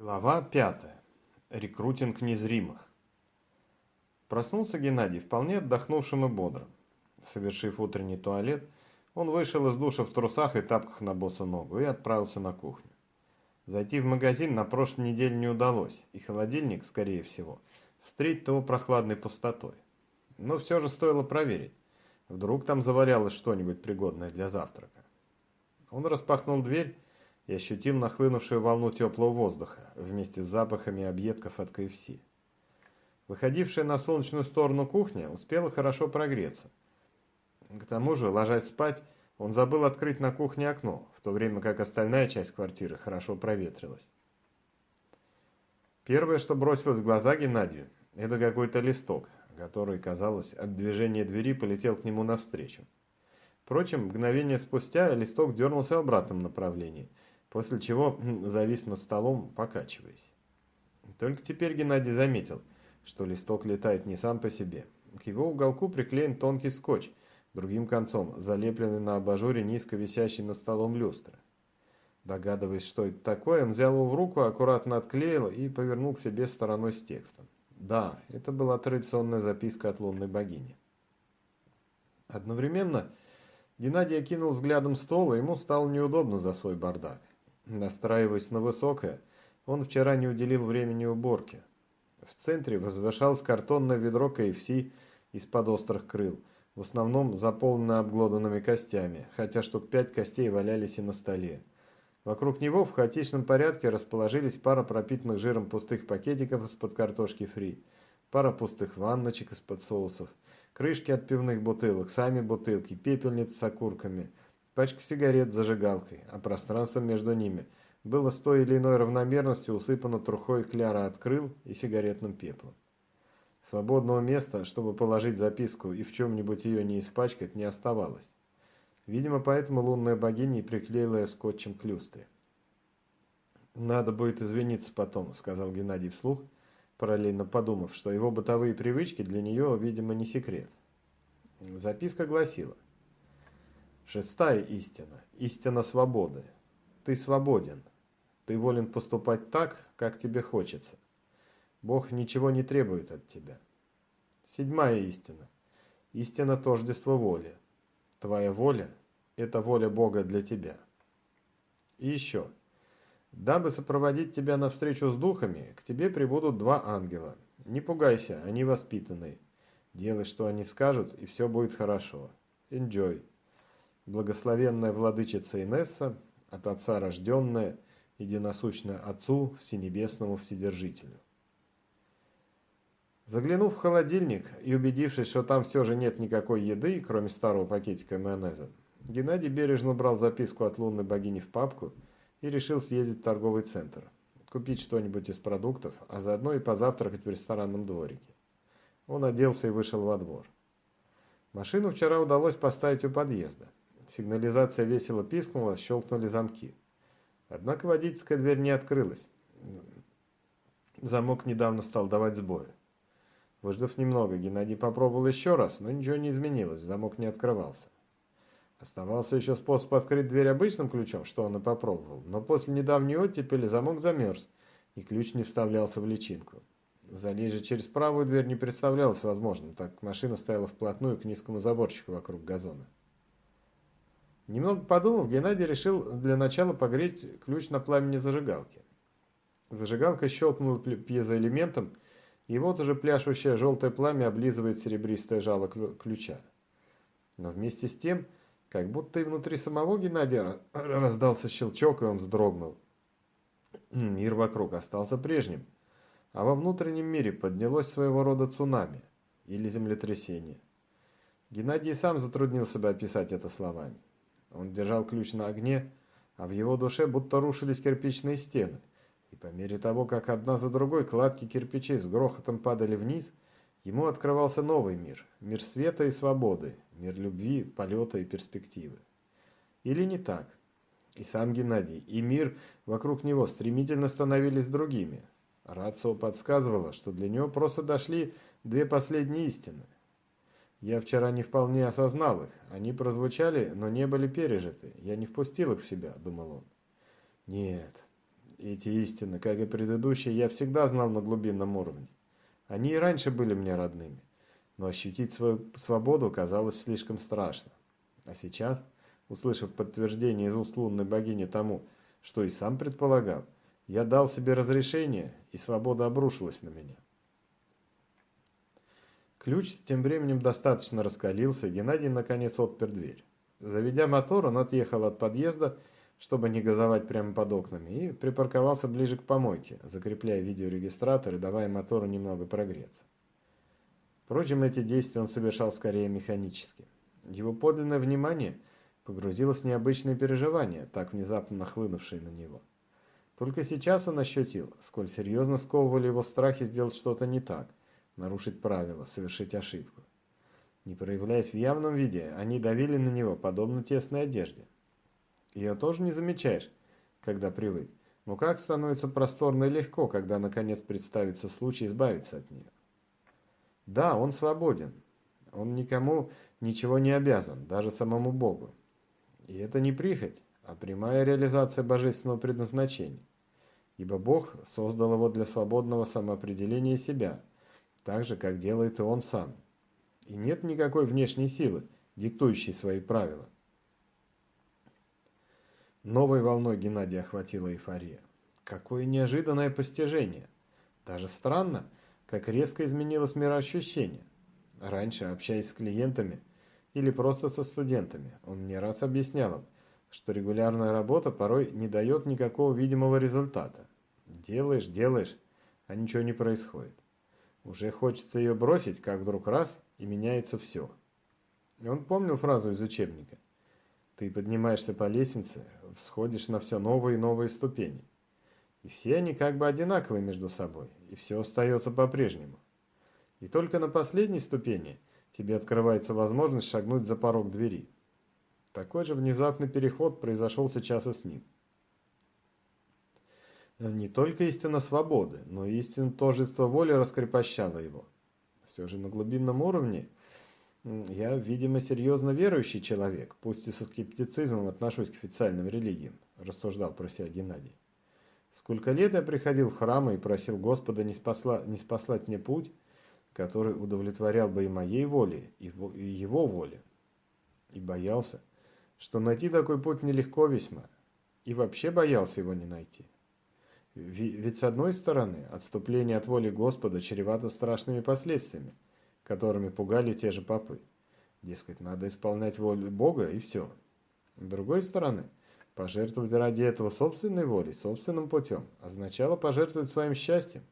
Глава 5. Рекрутинг незримых. Проснулся Геннадий вполне отдохнувшим и бодрым. Совершив утренний туалет, он вышел из душа в трусах и тапках на босу ногу и отправился на кухню. Зайти в магазин на прошлой неделе не удалось, и холодильник, скорее всего, встретит его прохладной пустотой. Но все же стоило проверить. Вдруг там заварялось что-нибудь пригодное для завтрака. Он распахнул дверь и ощутил нахлынувшую волну теплого воздуха вместе с запахами объедков от КФС. Выходившая на солнечную сторону кухня успела хорошо прогреться. К тому же, ложась спать, он забыл открыть на кухне окно, в то время как остальная часть квартиры хорошо проветрилась. Первое, что бросилось в глаза Геннадию, это какой-то листок, который, казалось, от движения двери полетел к нему навстречу. Впрочем, мгновение спустя листок дернулся в обратном направлении – после чего завис над столом, покачиваясь. Только теперь Геннадий заметил, что листок летает не сам по себе. К его уголку приклеен тонкий скотч, другим концом залепленный на абажуре низко висящий над столом люстры. Догадываясь, что это такое, он взял его в руку, аккуратно отклеил и повернул к себе стороной с текстом. Да, это была традиционная записка от лунной богини. Одновременно Геннадий окинул взглядом стол, и ему стало неудобно за свой бардак. Настраиваясь на высокое, он вчера не уделил времени уборке. В центре возвышалось картонное ведро КФС из-под острых крыл, в основном заполненное обглоданными костями, хотя штук пять костей валялись и на столе. Вокруг него в хаотичном порядке расположились пара пропитанных жиром пустых пакетиков из-под картошки фри, пара пустых ванночек из-под соусов, крышки от пивных бутылок, сами бутылки, пепельницы с окурками – пачка сигарет с зажигалкой, а пространство между ними было с той или иной равномерностью усыпано трухой кляра от крыл и сигаретным пеплом. Свободного места, чтобы положить записку и в чем-нибудь ее не испачкать, не оставалось. Видимо, поэтому лунная богиня и приклеила ее скотчем к люстре. «Надо будет извиниться потом», — сказал Геннадий вслух, параллельно подумав, что его бытовые привычки для нее, видимо, не секрет. Записка гласила Шестая истина – истина свободы. Ты свободен. Ты волен поступать так, как тебе хочется. Бог ничего не требует от тебя. Седьмая истина – истина тождества воли. Твоя воля – это воля Бога для тебя. И еще. Дабы сопроводить тебя навстречу с духами, к тебе прибудут два ангела. Не пугайся, они воспитанные. Делай, что они скажут, и все будет хорошо. Enjoy благословенная владычица Инесса, от Отца рожденная, единосущная Отцу Всенебесному Вседержителю. Заглянув в холодильник и убедившись, что там все же нет никакой еды, кроме старого пакетика майонеза, Геннадий бережно брал записку от лунной богини в папку и решил съездить в торговый центр, купить что-нибудь из продуктов, а заодно и позавтракать в ресторанном дворике. Он оделся и вышел во двор. Машину вчера удалось поставить у подъезда. Сигнализация весело пискнула, щелкнули замки. Однако водительская дверь не открылась. Замок недавно стал давать сбои. Выждав немного, Геннадий попробовал еще раз, но ничего не изменилось, замок не открывался. Оставался еще способ открыть дверь обычным ключом, что он и попробовал, но после недавней оттепели замок замерз, и ключ не вставлялся в личинку. Залезть же через правую дверь не представлялось возможным, так как машина стояла вплотную к низкому заборчику вокруг газона. Немного подумав, Геннадий решил для начала погреть ключ на пламени зажигалки. Зажигалка щелкнула пьезоэлементом, и вот уже пляшущее желтое пламя облизывает серебристое жало ключа. Но вместе с тем, как будто и внутри самого Геннадия раздался щелчок, и он вздрогнул. Мир вокруг остался прежним, а во внутреннем мире поднялось своего рода цунами или землетрясение. Геннадий сам затруднился бы описать это словами. Он держал ключ на огне, а в его душе будто рушились кирпичные стены. И по мере того, как одна за другой кладки кирпичей с грохотом падали вниз, ему открывался новый мир, мир света и свободы, мир любви, полета и перспективы. Или не так? И сам Геннадий, и мир вокруг него стремительно становились другими. Рацио подсказывала, что для него просто дошли две последние истины – я вчера не вполне осознал их. Они прозвучали, но не были пережиты. Я не впустил их в себя, думал он. Нет, Эти истины, как и предыдущие, я всегда знал на глубинном уровне. Они и раньше были мне родными, но ощутить свою свободу казалось слишком страшно. А сейчас, услышав подтверждение из уст лунной богини тому, что и сам предполагал, я дал себе разрешение, и свобода обрушилась на меня. Ключ тем временем достаточно раскалился, и Геннадий наконец отпер дверь. Заведя мотор, он отъехал от подъезда, чтобы не газовать прямо под окнами, и припарковался ближе к помойке, закрепляя видеорегистратор и давая мотору немного прогреться. Впрочем, эти действия он совершал скорее механически. Его подлинное внимание погрузилось в необычные переживания, так внезапно нахлынувшие на него. Только сейчас он ощутил, сколь серьезно сковывали его страхи сделать что-то не так, нарушить правила, совершить ошибку. Не проявляясь в явном виде, они давили на него, подобно тесной одежде. Ее тоже не замечаешь, когда привык. Но как становится просторно и легко, когда наконец представится случай избавиться от нее. Да, он свободен. Он никому ничего не обязан, даже самому Богу. И это не прихоть, а прямая реализация божественного предназначения ибо Бог создал его для свободного самоопределения себя, так же, как делает и он сам. И нет никакой внешней силы, диктующей свои правила. Новой волной Геннадия охватила эйфория. Какое неожиданное постижение! Даже странно, как резко изменилось мироощущение. Раньше, общаясь с клиентами или просто со студентами, он не раз объяснял им, что регулярная работа порой не дает никакого видимого результата. Делаешь, делаешь, а ничего не происходит. Уже хочется ее бросить, как вдруг раз, и меняется все. И он помнил фразу из учебника. Ты поднимаешься по лестнице, всходишь на все новые и новые ступени. И все они как бы одинаковые между собой, и все остается по-прежнему. И только на последней ступени тебе открывается возможность шагнуть за порог двери. Такой же внезапный переход произошел сейчас и с ним. Не только истина свободы, но и истина тождества воли раскрепощала его. Все же на глубинном уровне я, видимо, серьезно верующий человек, пусть и со скептицизмом отношусь к официальным религиям, рассуждал про себя Геннадий. Сколько лет я приходил в храмы и просил Господа не, спасла, не спаслать мне путь, который удовлетворял бы и моей воле, и его воле. И боялся, что найти такой путь нелегко весьма, и вообще боялся его не найти. Ведь с одной стороны, отступление от воли Господа чревато страшными последствиями, которыми пугали те же попы. Дескать, надо исполнять волю Бога и все. С другой стороны, пожертвовать ради этого собственной волей, собственным путем, означало пожертвовать своим счастьем.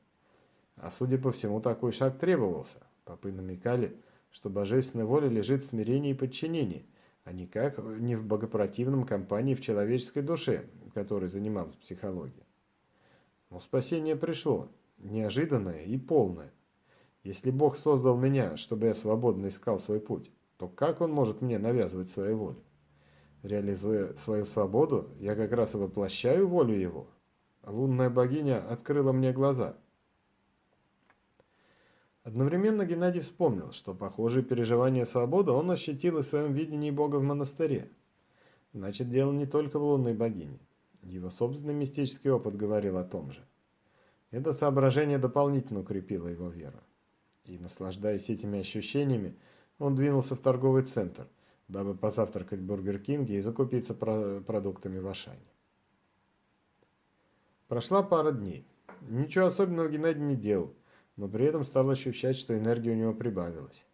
А судя по всему, такой шаг требовался. Попы намекали, что божественная воля лежит в смирении и подчинении, а никак не в богопротивном компании в человеческой душе, которой занималась психология. Но спасение пришло, неожиданное и полное. Если Бог создал меня, чтобы я свободно искал свой путь, то как Он может мне навязывать свою волю? Реализуя свою свободу, я как раз и воплощаю волю Его. Лунная богиня открыла мне глаза. Одновременно Геннадий вспомнил, что похожие переживания свободы он ощутил и в своем видении Бога в монастыре. Значит, дело не только в лунной богине. Его собственный мистический опыт говорил о том же. Это соображение дополнительно укрепило его веру. И, наслаждаясь этими ощущениями, он двинулся в торговый центр, дабы позавтракать в Бургер Кинге и закупиться продуктами в Ашане. Прошла пара дней. Ничего особенного Геннадий не делал, но при этом стал ощущать, что энергия у него прибавилась.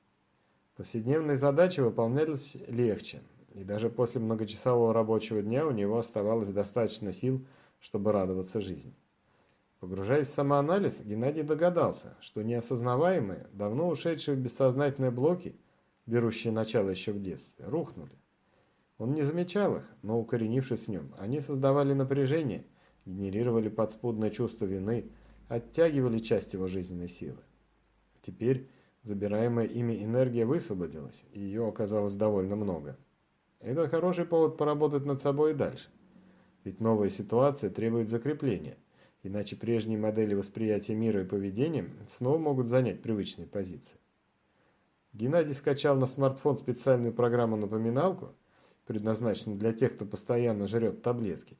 Повседневные задачи выполнялись легче, и даже после многочасового рабочего дня у него оставалось достаточно сил, чтобы радоваться жизни. Погружаясь в самоанализ, Геннадий догадался, что неосознаваемые, давно ушедшие в бессознательные блоки, берущие начало еще в детстве, рухнули. Он не замечал их, но укоренившись в нем, они создавали напряжение, генерировали подспудное чувство вины, оттягивали часть его жизненной силы. Теперь забираемая ими энергия высвободилась, и ее оказалось довольно много. Это хороший повод поработать над собой и дальше. Ведь новая ситуация требует закрепления, иначе прежние модели восприятия мира и поведения снова могут занять привычные позиции. Геннадий скачал на смартфон специальную программу-напоминалку, предназначенную для тех, кто постоянно жрет таблетки,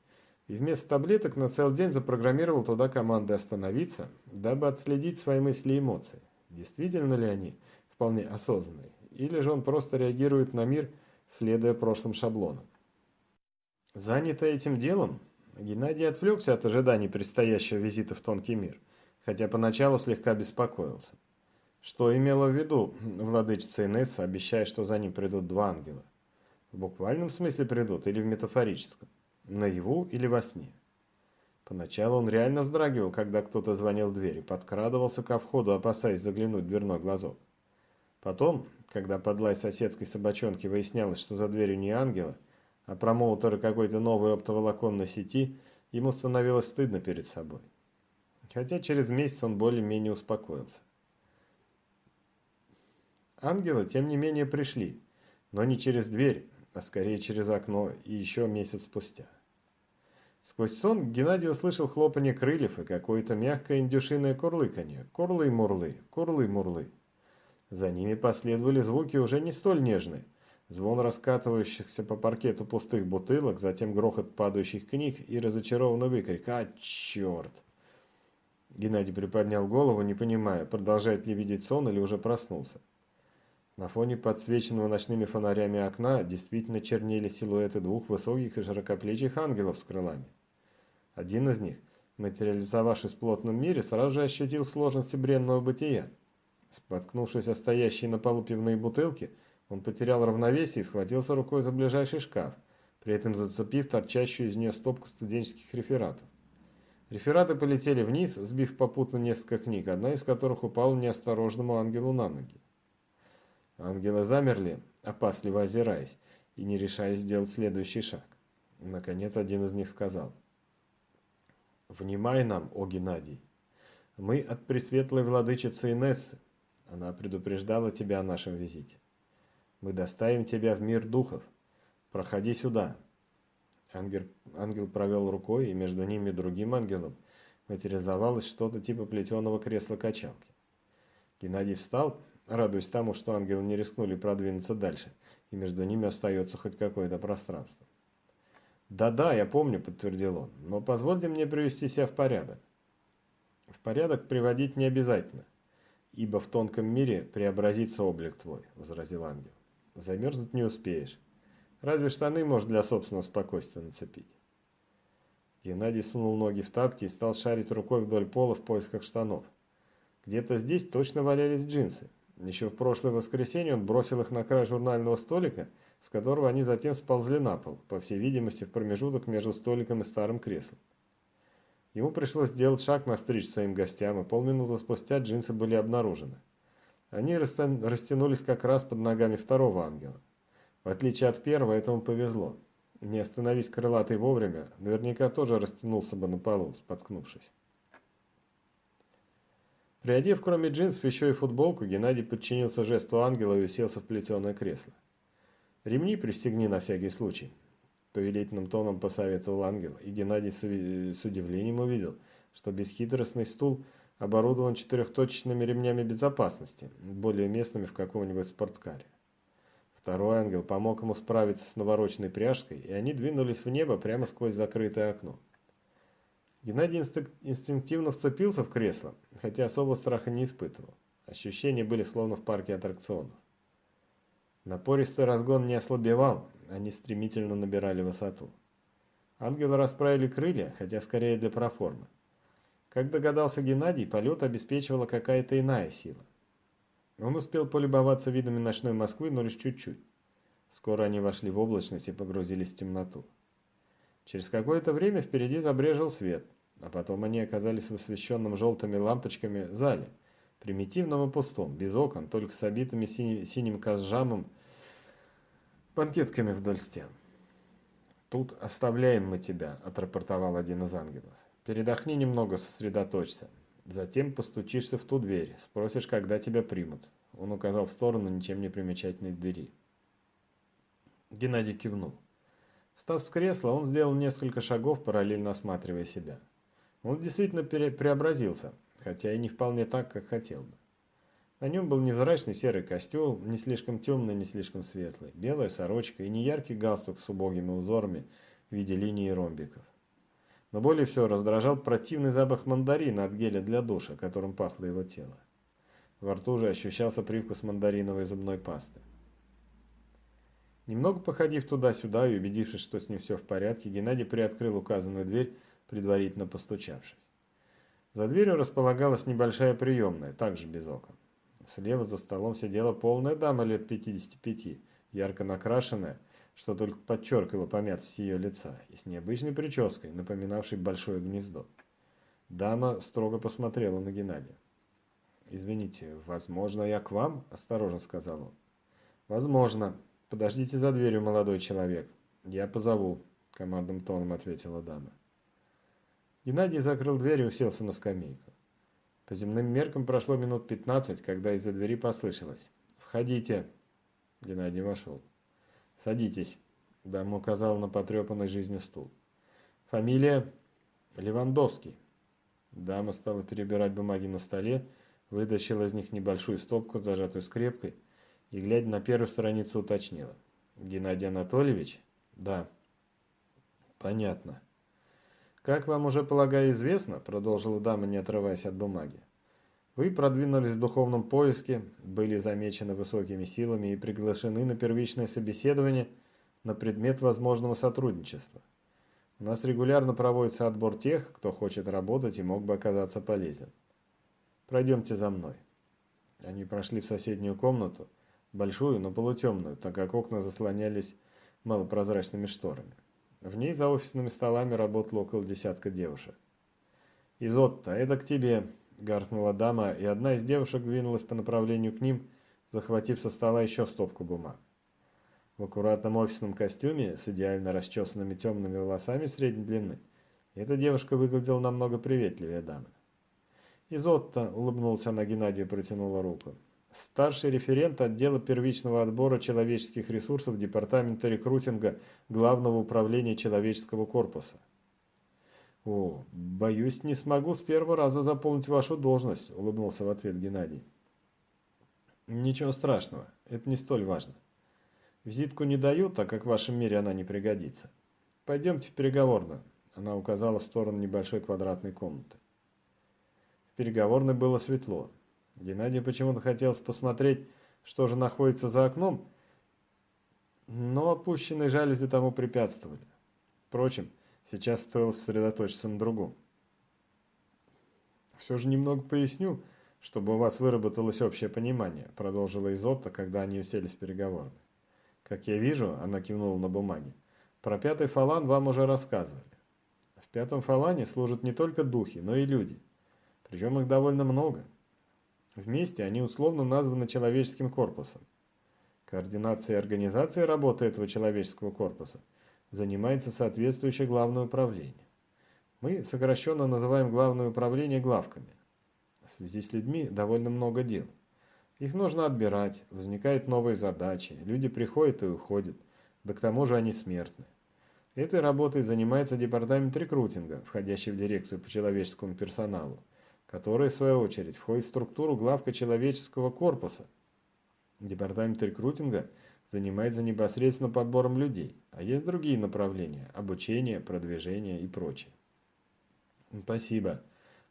и вместо таблеток на целый день запрограммировал туда команды остановиться, дабы отследить свои мысли и эмоции. Действительно ли они вполне осознанные, или же он просто реагирует на мир, следуя прошлым шаблонам. Занятый этим делом, Геннадий отвлекся от ожиданий предстоящего визита в тонкий мир, хотя поначалу слегка беспокоился. Что имела в виду владычица Инесса, обещая, что за ним придут два ангела? В буквальном смысле придут или в метафорическом? Наяву или во сне? Поначалу он реально вздрагивал, когда кто-то звонил в дверь и подкрадывался ко входу, опасаясь заглянуть в дверной глазок. Потом, когда под лай соседской собачонки выяснялось, что за дверью не ангела, а промоутеры какой-то новой оптоволоконной сети, ему становилось стыдно перед собой. Хотя через месяц он более-менее успокоился. Ангелы, тем не менее, пришли, но не через дверь, а скорее через окно и еще месяц спустя. Сквозь сон Геннадий услышал хлопанье крыльев и какое-то мягкое индюшиное курлыканье. Курлы-мурлы, курлы-мурлы. За ними последовали звуки уже не столь нежные. Звон раскатывающихся по паркету пустых бутылок, затем грохот падающих книг и разочарованный выкрик «А, черт!». Геннадий приподнял голову, не понимая, продолжает ли видеть сон или уже проснулся. На фоне подсвеченного ночными фонарями окна действительно чернели силуэты двух высоких и широкоплечих ангелов с крылами. Один из них, материализовавшись в плотном мире, сразу же ощутил сложности бренного бытия – Споткнувшись о стоящие на полу пивные бутылки, он потерял равновесие и схватился рукой за ближайший шкаф, при этом зацепив торчащую из нее стопку студенческих рефератов. Рефераты полетели вниз, сбив попутно несколько книг, одна из которых упала неосторожному ангелу на ноги. Ангелы замерли, опасливо озираясь, и не решаясь сделать следующий шаг. Наконец один из них сказал. «Внимай нам, о Геннадий! Мы от Пресветлой Владычицы Инессы, она предупреждала тебя о нашем визите. Мы доставим тебя в мир духов. Проходи сюда. Ангел, ангел провел рукой, и между ними и другим ангелом материализовалось что-то типа плетеного кресла-качалки. Геннадий встал, радуясь тому, что ангелы не рискнули продвинуться дальше, и между ними остается хоть какое-то пространство. «Да-да, я помню», — подтвердил он, — «но позвольте мне привести себя в порядок». «В порядок приводить не обязательно ибо в тонком мире преобразится облик твой», — возразил ангел. «Замерзнуть не успеешь. Разве штаны может для собственного спокойствия нацепить?» Геннадий сунул ноги в тапки и стал шарить рукой вдоль пола в поисках штанов. Где-то здесь точно валялись джинсы. Еще в прошлое воскресенье он бросил их на край журнального столика, с которого они затем сползли на пол, по всей видимости, в промежуток между столиком и старым креслом. Ему пришлось сделать шаг навстречу своим гостям, и полминуты спустя джинсы были обнаружены. Они растянулись как раз под ногами второго ангела. В отличие от первого, этому повезло. Не остановись крылатый вовремя, наверняка тоже растянулся бы на полу, споткнувшись. Приодев кроме джинсов еще и футболку, Геннадий подчинился жесту ангела и уселся в плетеное кресло. «Ремни пристегни на всякий случай», повелительным тоном посоветовал ангел, и Геннадий с удивлением увидел, что бесхитростный стул оборудован четырехточечными ремнями безопасности, более местными в каком-нибудь спорткаре. Второй ангел помог ему справиться с навороченной пряжкой, и они двинулись в небо прямо сквозь закрытое окно. Геннадий инстинктивно вцепился в кресло, хотя особо страха не испытывал. Ощущения были словно в парке аттракционов. Напористый разгон не ослабевал, они стремительно набирали высоту. Ангелы расправили крылья, хотя скорее для проформы. Как догадался Геннадий, полет обеспечивала какая-то иная сила. Он успел полюбоваться видами ночной Москвы, но лишь чуть-чуть. Скоро они вошли в облачность и погрузились в темноту. Через какое-то время впереди забрежил свет, а потом они оказались в освещенном желтыми лампочками зале, примитивном и пустом, без окон, только с обитыми синим, синим казжамом банкетками вдоль стен. «Тут оставляем мы тебя», — отрапортовал один из ангелов. «Передохни немного, сосредоточься. Затем постучишься в ту дверь, спросишь, когда тебя примут». Он указал в сторону ничем не примечательной двери. Геннадий кивнул. Встав с кресла, он сделал несколько шагов, параллельно осматривая себя. Он действительно преобразился, хотя и не вполне так, как хотел бы. На нем был невзрачный серый костюм, не слишком темный, не слишком светлый, белая сорочка и неяркий галстук с убогими узорами в виде линий и ромбиков. Но более всего раздражал противный запах мандарина от геля для душа, которым пахло его тело. Во рту же ощущался привкус мандариновой зубной пасты. Немного походив туда-сюда и убедившись, что с ним все в порядке, Геннадий приоткрыл указанную дверь, предварительно постучавшись. За дверью располагалась небольшая приемная, также без окон. Слева за столом сидела полная дама лет 55, ярко накрашенная, что только подчеркивало помятость ее лица, и с необычной прической, напоминавшей большое гнездо. Дама строго посмотрела на Геннадия. «Извините, возможно, я к вам?» – осторожно сказал он. «Возможно. Подождите за дверью, молодой человек. Я позову», – командным тоном ответила дама. Геннадий закрыл дверь и уселся на скамейку. По земным меркам прошло минут пятнадцать, когда из-за двери послышалось. «Входите!» Геннадий вошел. «Садитесь», — дама указала на потрепанный жизнью стул. «Фамилия?» «Левандовский». Дама стала перебирать бумаги на столе, вытащила из них небольшую стопку, зажатую скрепкой, и, глядя на первую страницу, уточнила. «Геннадий Анатольевич?» «Да». «Понятно». «Как вам уже, полагаю, известно», — продолжила дама, не отрываясь от бумаги, «вы продвинулись в духовном поиске, были замечены высокими силами и приглашены на первичное собеседование на предмет возможного сотрудничества. У нас регулярно проводится отбор тех, кто хочет работать и мог бы оказаться полезен. Пройдемте за мной». Они прошли в соседнюю комнату, большую, но полутемную, так как окна заслонялись малопрозрачными шторами. В ней за офисными столами работало около десятка девушек. «Изотта, это к тебе!» – гаркнула дама, и одна из девушек двинулась по направлению к ним, захватив со стола еще стопку бумаг. В аккуратном офисном костюме с идеально расчесанными темными волосами средней длины эта девушка выглядела намного приветливее дамы. «Изотта!» – улыбнулся она Геннадию и протянула руку. Старший референт отдела первичного отбора человеческих ресурсов Департамента рекрутинга Главного управления человеческого корпуса. «О, боюсь, не смогу с первого раза заполнить вашу должность», – улыбнулся в ответ Геннадий. «Ничего страшного, это не столь важно. Визитку не даю, так как в вашем мире она не пригодится. Пойдемте в переговорную», – она указала в сторону небольшой квадратной комнаты. В переговорной было светло. Геннадию почему-то хотелось посмотреть, что же находится за окном, но опущенные жалюзи тому препятствовали. Впрочем, сейчас стоило сосредоточиться на другом. «Все же немного поясню, чтобы у вас выработалось общее понимание», продолжила Изотта, когда они уселись в переговорной. «Как я вижу», она кивнула на бумаге, «про пятый фалан вам уже рассказывали. В пятом фалане служат не только духи, но и люди. Причем их довольно много. Вместе они условно названы человеческим корпусом. Координацией организации работы этого человеческого корпуса занимается соответствующее главное управление. Мы сокращенно называем главное управление главками. В связи с людьми довольно много дел. Их нужно отбирать, возникают новые задачи, люди приходят и уходят, да к тому же они смертны. Этой работой занимается департамент рекрутинга, входящий в дирекцию по человеческому персоналу которая, в свою очередь, входит в структуру главка человеческого корпуса. Департамент рекрутинга занимается непосредственно подбором людей, а есть другие направления – обучение, продвижение и прочее. Спасибо.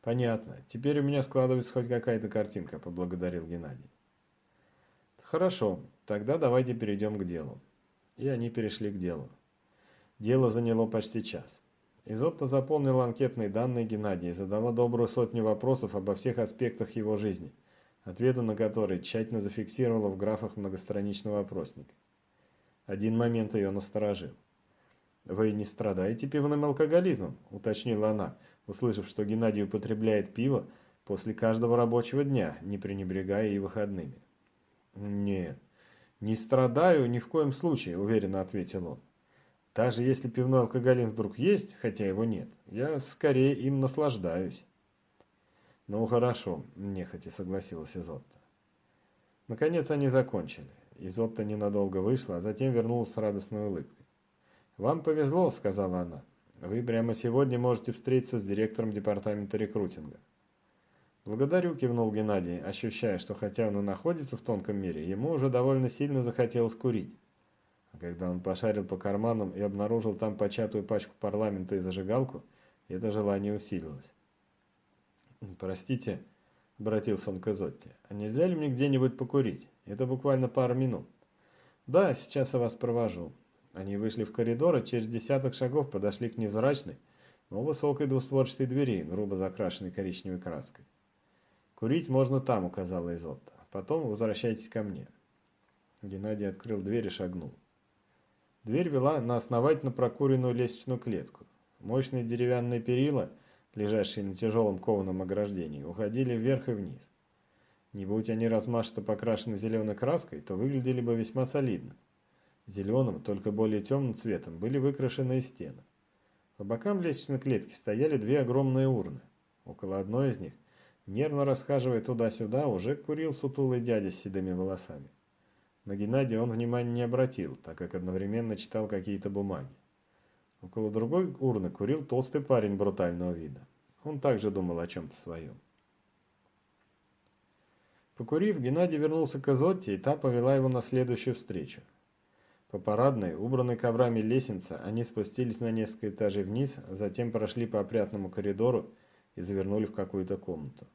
Понятно. Теперь у меня складывается хоть какая-то картинка, поблагодарил Геннадий. Хорошо, тогда давайте перейдем к делу. И они перешли к делу. Дело заняло почти час. Изотта заполнила анкетные данные Геннадия и задала добрую сотню вопросов обо всех аспектах его жизни, ответы на которые тщательно зафиксировала в графах многостраничного опросника. Один момент ее насторожил. «Вы не страдаете пивным алкоголизмом?» – уточнила она, услышав, что Геннадий употребляет пиво после каждого рабочего дня, не пренебрегая и выходными. «Нет, не страдаю ни в коем случае», – уверенно ответил он. Даже если пивной алкоголин вдруг есть, хотя его нет, я скорее им наслаждаюсь. Ну хорошо, нехотя согласилась Изотта. Наконец они закончили. Изотта ненадолго вышла, а затем вернулась с радостной улыбкой. «Вам повезло», — сказала она. «Вы прямо сегодня можете встретиться с директором департамента рекрутинга». «Благодарю», — кивнул Геннадий, ощущая, что хотя он и находится в тонком мире, ему уже довольно сильно захотелось курить. А когда он пошарил по карманам и обнаружил там початую пачку парламента и зажигалку, это желание усилилось. «Простите», — обратился он к Изотте, — «а нельзя ли мне где-нибудь покурить? Это буквально пару минут». «Да, сейчас я вас провожу». Они вышли в коридор и через десяток шагов подошли к невзрачной, но высокой двустворчатой двери, грубо закрашенной коричневой краской. «Курить можно там», — указала Изотта. «Потом возвращайтесь ко мне». Геннадий открыл дверь и шагнул. Дверь вела на основательно прокуренную лестничную клетку. Мощные деревянные перила, лежащие на тяжелом кованом ограждении, уходили вверх и вниз. Не будь они размашисто покрашены зеленой краской, то выглядели бы весьма солидно. Зеленым, только более темным цветом, были выкрашены и стены. По бокам лестничной клетки стояли две огромные урны. Около одной из них, нервно расхаживая туда-сюда, уже курил сутулый дядя с седыми волосами. На Геннадия он внимания не обратил, так как одновременно читал какие-то бумаги. Около другой урны курил толстый парень брутального вида. Он также думал о чем-то своем. Покурив, Геннадий вернулся к Азотте, и та повела его на следующую встречу. По парадной, убранной коврами лестнице, они спустились на несколько этажей вниз, затем прошли по опрятному коридору и завернули в какую-то комнату.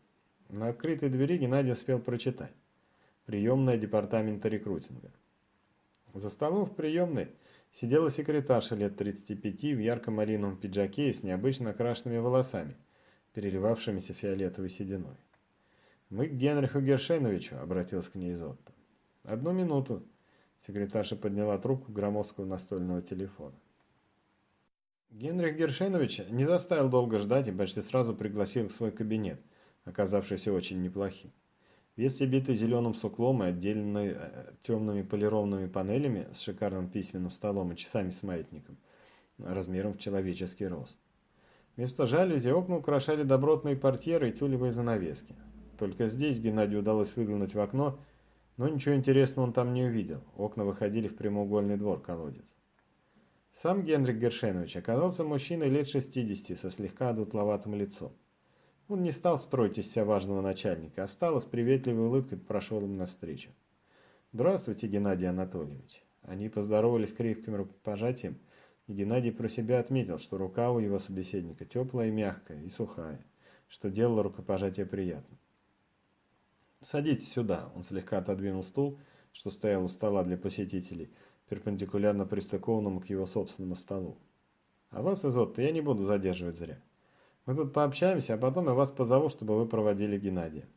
На открытой двери Геннадий успел прочитать. Приемная департамента рекрутинга. За столом в приемной сидела секретарша лет 35 в ярко-малиновом пиджаке и с необычно окрашенными волосами, переливавшимися фиолетовой сединой. «Мы к Генриху Гершеновичу», — обратился к ней Изотто. «Одну минуту», Секретарша подняла трубку громоздкого настольного телефона. Генрих Гершенович не заставил долго ждать и почти сразу пригласил в свой кабинет, оказавшийся очень неплохим. Весь обитый зеленым суклом и отделенный э, темными полированными панелями с шикарным письменным столом и часами с маятником, размером в человеческий рост. Вместо жалюзи окна украшали добротные портьеры и тюлевые занавески. Только здесь Геннадию удалось выглянуть в окно но ничего интересного он там не увидел. Окна выходили в прямоугольный двор-колодец. Сам Генрих Гершенович оказался мужчиной лет 60 со слегка дутловатым лицом. Он не стал строить из себя важного начальника, а встал с приветливой улыбкой прошел им навстречу. «Здравствуйте, Геннадий Анатольевич». Они поздоровались крепким пожатием, и Геннадий про себя отметил, что рука у его собеседника теплая и мягкая, и сухая, что делало рукопожатие приятным. «Садитесь сюда». Он слегка отодвинул стул, что стоял у стола для посетителей, перпендикулярно пристыкованному к его собственному столу. «А вас, Изотто, я не буду задерживать зря. Мы тут пообщаемся, а потом я вас позову, чтобы вы проводили Геннадия».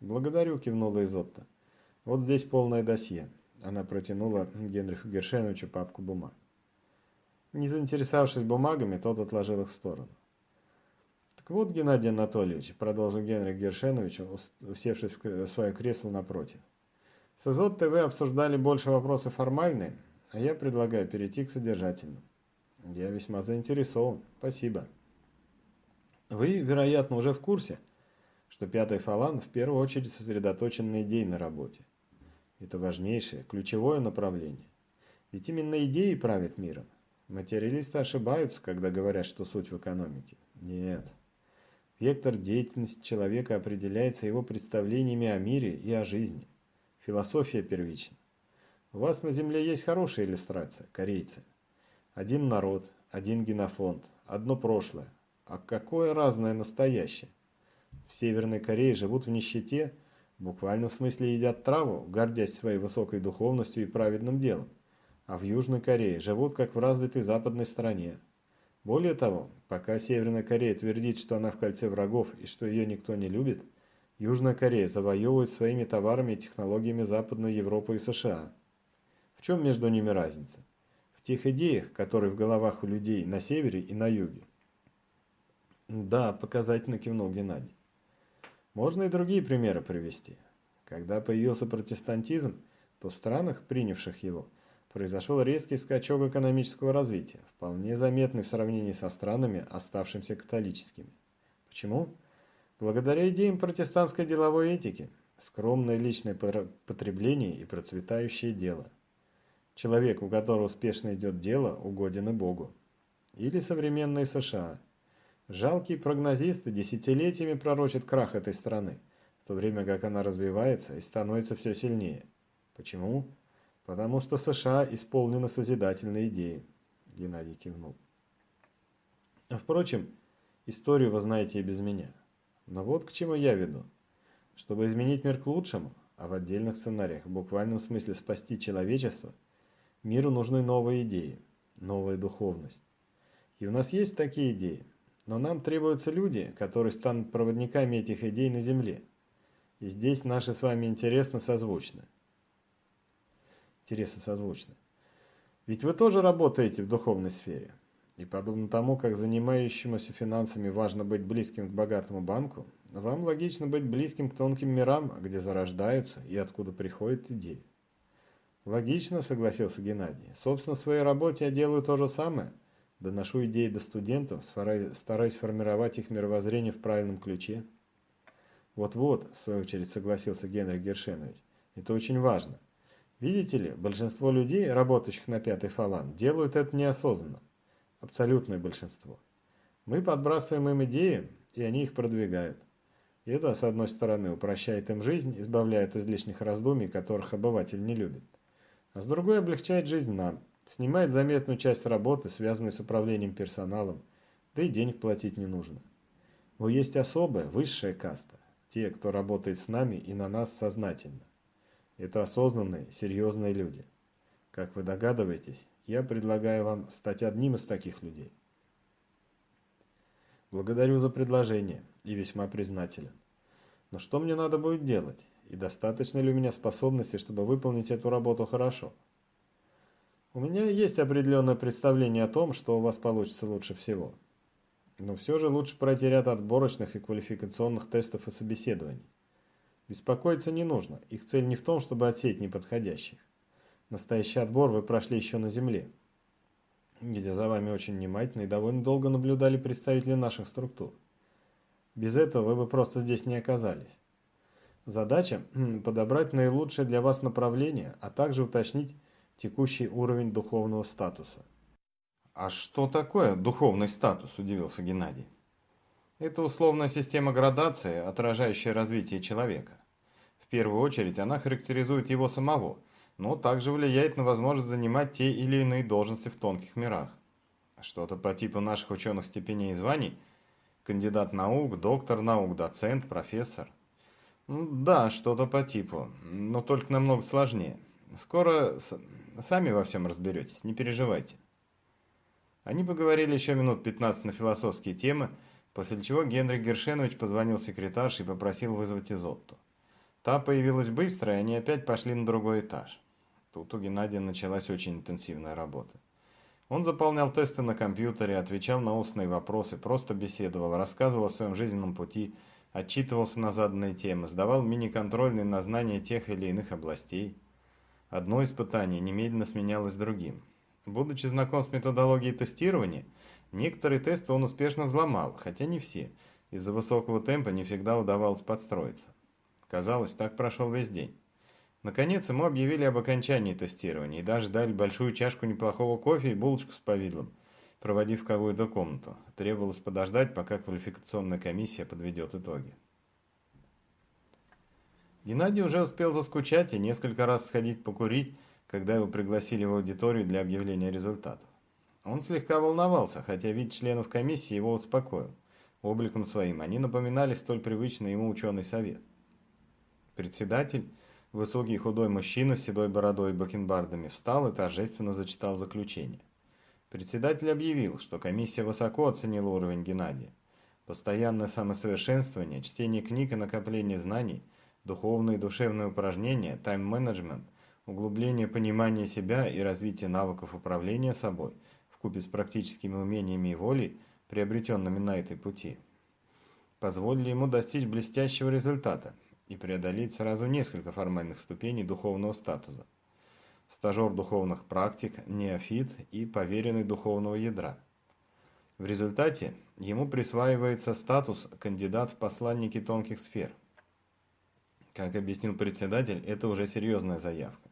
«Благодарю», — кивнула Изотто. «Вот здесь полное досье». Она протянула Генриху Гершеновичу папку бумаг. Не заинтересовавшись бумагами, тот отложил их в сторону. «Вот, Геннадий Анатольевич», — продолжил Генрих Гершенович, усевшись в свое кресло напротив. «С ИЗОТ ТВ обсуждали больше вопросы формальные, а я предлагаю перейти к содержательным. Я весьма заинтересован. Спасибо». Вы, вероятно, уже в курсе, что пятый фалан в первую очередь сосредоточен на идейной работе. Это важнейшее, ключевое направление. Ведь именно идеи правят миром. Материалисты ошибаются, когда говорят, что суть в экономике. Нет. Вектор деятельности человека определяется его представлениями о мире и о жизни. Философия первична. У вас на Земле есть хорошая иллюстрация, корейцы. Один народ, один генофонд, одно прошлое. А какое разное настоящее? В Северной Корее живут в нищете, в буквальном смысле едят траву, гордясь своей высокой духовностью и праведным делом. А в Южной Корее живут как в развитой западной стране, более того, пока Северная Корея твердит, что она в кольце врагов и что ее никто не любит, Южная Корея завоевывает своими товарами и технологиями Западную Европу и США. В чем между ними разница? В тех идеях, которые в головах у людей на севере и на юге. Да, показательно кивнул Геннадий. Можно и другие примеры привести. Когда появился протестантизм, то в странах, принявших его, произошел резкий скачок экономического развития, вполне заметный в сравнении со странами, оставшимися католическими. Почему? Благодаря идеям протестантской деловой этики, скромное личное потребление и процветающее дело. Человек, у которого успешно идет дело, угоден и Богу. Или современные США. Жалкие прогнозисты десятилетиями пророчат крах этой страны, в то время как она развивается и становится все сильнее. Почему? Потому что США исполнены созидательной идеей. Геннадий кивнул. Впрочем, Историю вы знаете и без меня. Но вот к чему я веду. Чтобы изменить мир к лучшему, а в отдельных сценариях в буквальном смысле спасти человечество, миру нужны новые идеи, новая духовность. И у нас есть такие идеи, но нам требуются люди, которые станут проводниками этих идей на Земле. И здесь наши с вами интересы созвучны. Интересы созвучны. Ведь вы тоже работаете в духовной сфере. И подобно тому, как занимающемуся финансами важно быть близким к богатому банку, вам логично быть близким к тонким мирам, где зарождаются и откуда приходят идеи. Логично, согласился Геннадий. Собственно, в своей работе я делаю то же самое. Доношу идеи до студентов, стараюсь формировать их мировоззрение в правильном ключе. Вот-вот, в свою очередь согласился Генрих Гершенович. Это очень важно. Видите ли, большинство людей, работающих на пятый фалан, делают это неосознанно абсолютное большинство. Мы подбрасываем им идеи, и они их продвигают. И это, с одной стороны, упрощает им жизнь, избавляет излишних раздумий, которых обыватель не любит. А с другой облегчает жизнь нам, снимает заметную часть работы, связанной с управлением персоналом, да и денег платить не нужно. Но есть особая, высшая каста, те, кто работает с нами и на нас сознательно. Это осознанные, серьезные люди. Как вы догадываетесь, я предлагаю вам стать одним из таких людей. Благодарю за предложение и весьма признателен. Но что мне надо будет делать? И достаточно ли у меня способностей, чтобы выполнить эту работу хорошо? У меня есть определенное представление о том, что у вас получится лучше всего. Но все же лучше пройти ряд отборочных и квалификационных тестов и собеседований. Беспокоиться не нужно, их цель не в том, чтобы отсеять неподходящих. Настоящий отбор вы прошли еще на земле, где за вами очень внимательно и довольно долго наблюдали представители наших структур. Без этого вы бы просто здесь не оказались. Задача – подобрать наилучшее для вас направление, а также уточнить текущий уровень духовного статуса. «А что такое духовный статус?» – удивился Геннадий. Это условная система градации, отражающая развитие человека. В первую очередь она характеризует его самого – но также влияет на возможность занимать те или иные должности в тонких мирах. Что-то по типу наших ученых степеней и званий? Кандидат наук, доктор наук, доцент, профессор? Да, что-то по типу, но только намного сложнее. Скоро сами во всем разберетесь, не переживайте. Они поговорили еще минут 15 на философские темы, после чего Генрих Гершенович позвонил секретарше и попросил вызвать Изотту. Та появилась быстро, и они опять пошли на другой этаж. Тут у Геннадия началась очень интенсивная работа. Он заполнял тесты на компьютере, отвечал на устные вопросы, просто беседовал, рассказывал о своем жизненном пути, отчитывался на заданные темы, сдавал мини-контрольные на знания тех или иных областей. Одно испытание немедленно сменялось другим. Будучи знаком с методологией тестирования, некоторые тесты он успешно взломал, хотя не все. Из-за высокого темпа не всегда удавалось подстроиться. Казалось, так прошел весь день. Наконец ему объявили об окончании тестирования и даже дали большую чашку неплохого кофе и булочку с повидлом, проводив в какую-то комнату. Требовалось подождать, пока квалификационная комиссия подведет итоги. Геннадий уже успел заскучать и несколько раз сходить покурить, когда его пригласили в аудиторию для объявления результатов. Он слегка волновался, хотя вид членов комиссии его успокоил. Обликом своим они напоминали столь привычный ему ученый совет. Председатель Высокий худой мужчина с седой бородой и бакенбардами встал и торжественно зачитал заключение. Председатель объявил, что комиссия высоко оценила уровень Геннадия. Постоянное самосовершенствование, чтение книг и накопление знаний, духовные и душевные упражнения, тайм-менеджмент, углубление понимания себя и развитие навыков управления собой, вкупе с практическими умениями и волей, приобретенными на этой пути, позволили ему достичь блестящего результата – и преодолеть сразу несколько формальных ступеней духовного статуса. Стажер духовных практик, неофит и поверенный духовного ядра. В результате ему присваивается статус кандидат в посланники тонких сфер. Как объяснил председатель, это уже серьезная заявка.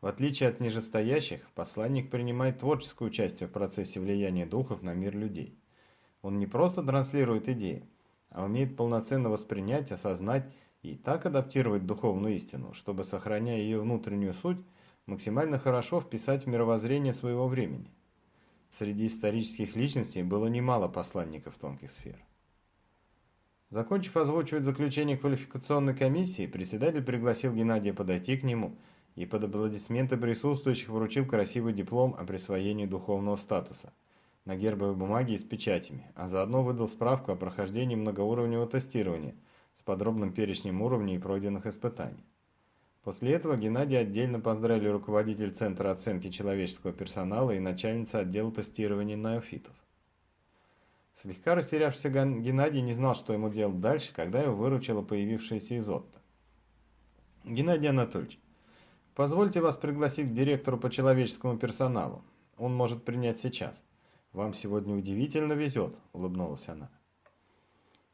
В отличие от нижестоящих, посланник принимает творческое участие в процессе влияния духов на мир людей. Он не просто транслирует идеи, а умеет полноценно воспринять, осознать и так адаптировать духовную истину, чтобы, сохраняя ее внутреннюю суть, максимально хорошо вписать в мировоззрение своего времени. Среди исторических личностей было немало посланников тонких сфер. Закончив озвучивать заключение квалификационной комиссии, председатель пригласил Геннадия подойти к нему и под аплодисменты присутствующих вручил красивый диплом о присвоении духовного статуса на гербовой бумаге и с печатями, а заодно выдал справку о прохождении многоуровневого тестирования с подробным перечнем уровней и пройденных испытаний. После этого Геннадий отдельно поздравили руководитель Центра оценки человеческого персонала и начальница отдела тестирования неофитов. Слегка растерявшийся Геннадий не знал, что ему делать дальше, когда его выручила появившаяся Изотта. «Геннадий Анатольевич, позвольте вас пригласить к директору по человеческому персоналу. Он может принять сейчас. Вам сегодня удивительно везет», — улыбнулась она.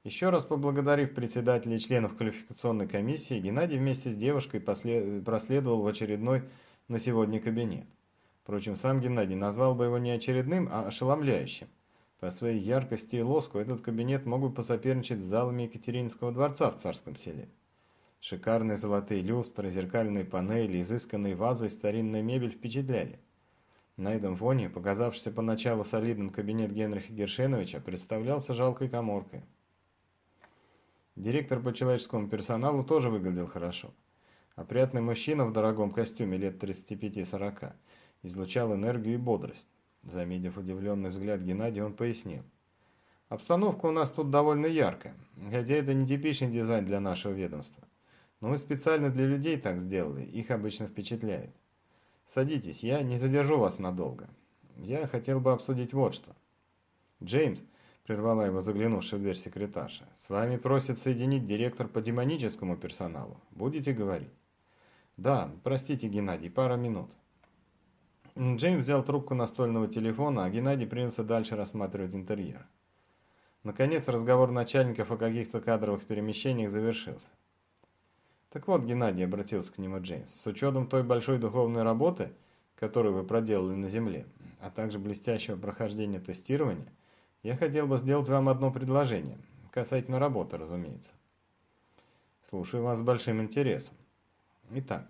Еще раз поблагодарив председателя и членов квалификационной комиссии, Геннадий вместе с девушкой проследовал в очередной на сегодня кабинет. Впрочем, сам Геннадий назвал бы его не очередным, а ошеломляющим. По своей яркости и лоску этот кабинет мог бы посоперничать с залами Екатерининского дворца в Царском селе. Шикарные золотые люстры, зеркальные панели, изысканные вазы и старинная мебель впечатляли. На этом фоне, показавшийся поначалу солидным кабинет Генриха Гершеновича, представлялся жалкой коморкой. Директор по человеческому персоналу тоже выглядел хорошо. Опрятный мужчина в дорогом костюме лет 35-40 излучал энергию и бодрость. Заметив удивленный взгляд Геннадия, он пояснил. «Обстановка у нас тут довольно яркая, хотя это не типичный дизайн для нашего ведомства. Но мы специально для людей так сделали, их обычно впечатляет. Садитесь, я не задержу вас надолго. Я хотел бы обсудить вот что. Джеймс, прервала его заглянувшая в дверь секретарша. «С вами просит соединить директор по демоническому персоналу. Будете говорить?» «Да, простите, Геннадий, пара минут». Джеймс взял трубку настольного телефона, а Геннадий принялся дальше рассматривать интерьер. Наконец, разговор начальников о каких-то кадровых перемещениях завершился. «Так вот, Геннадий», — обратился к нему Джеймс, — «с учетом той большой духовной работы, которую вы проделали на Земле, а также блестящего прохождения тестирования, я хотел бы сделать вам одно предложение, касательно работы, разумеется. Слушаю вас с большим интересом. Итак,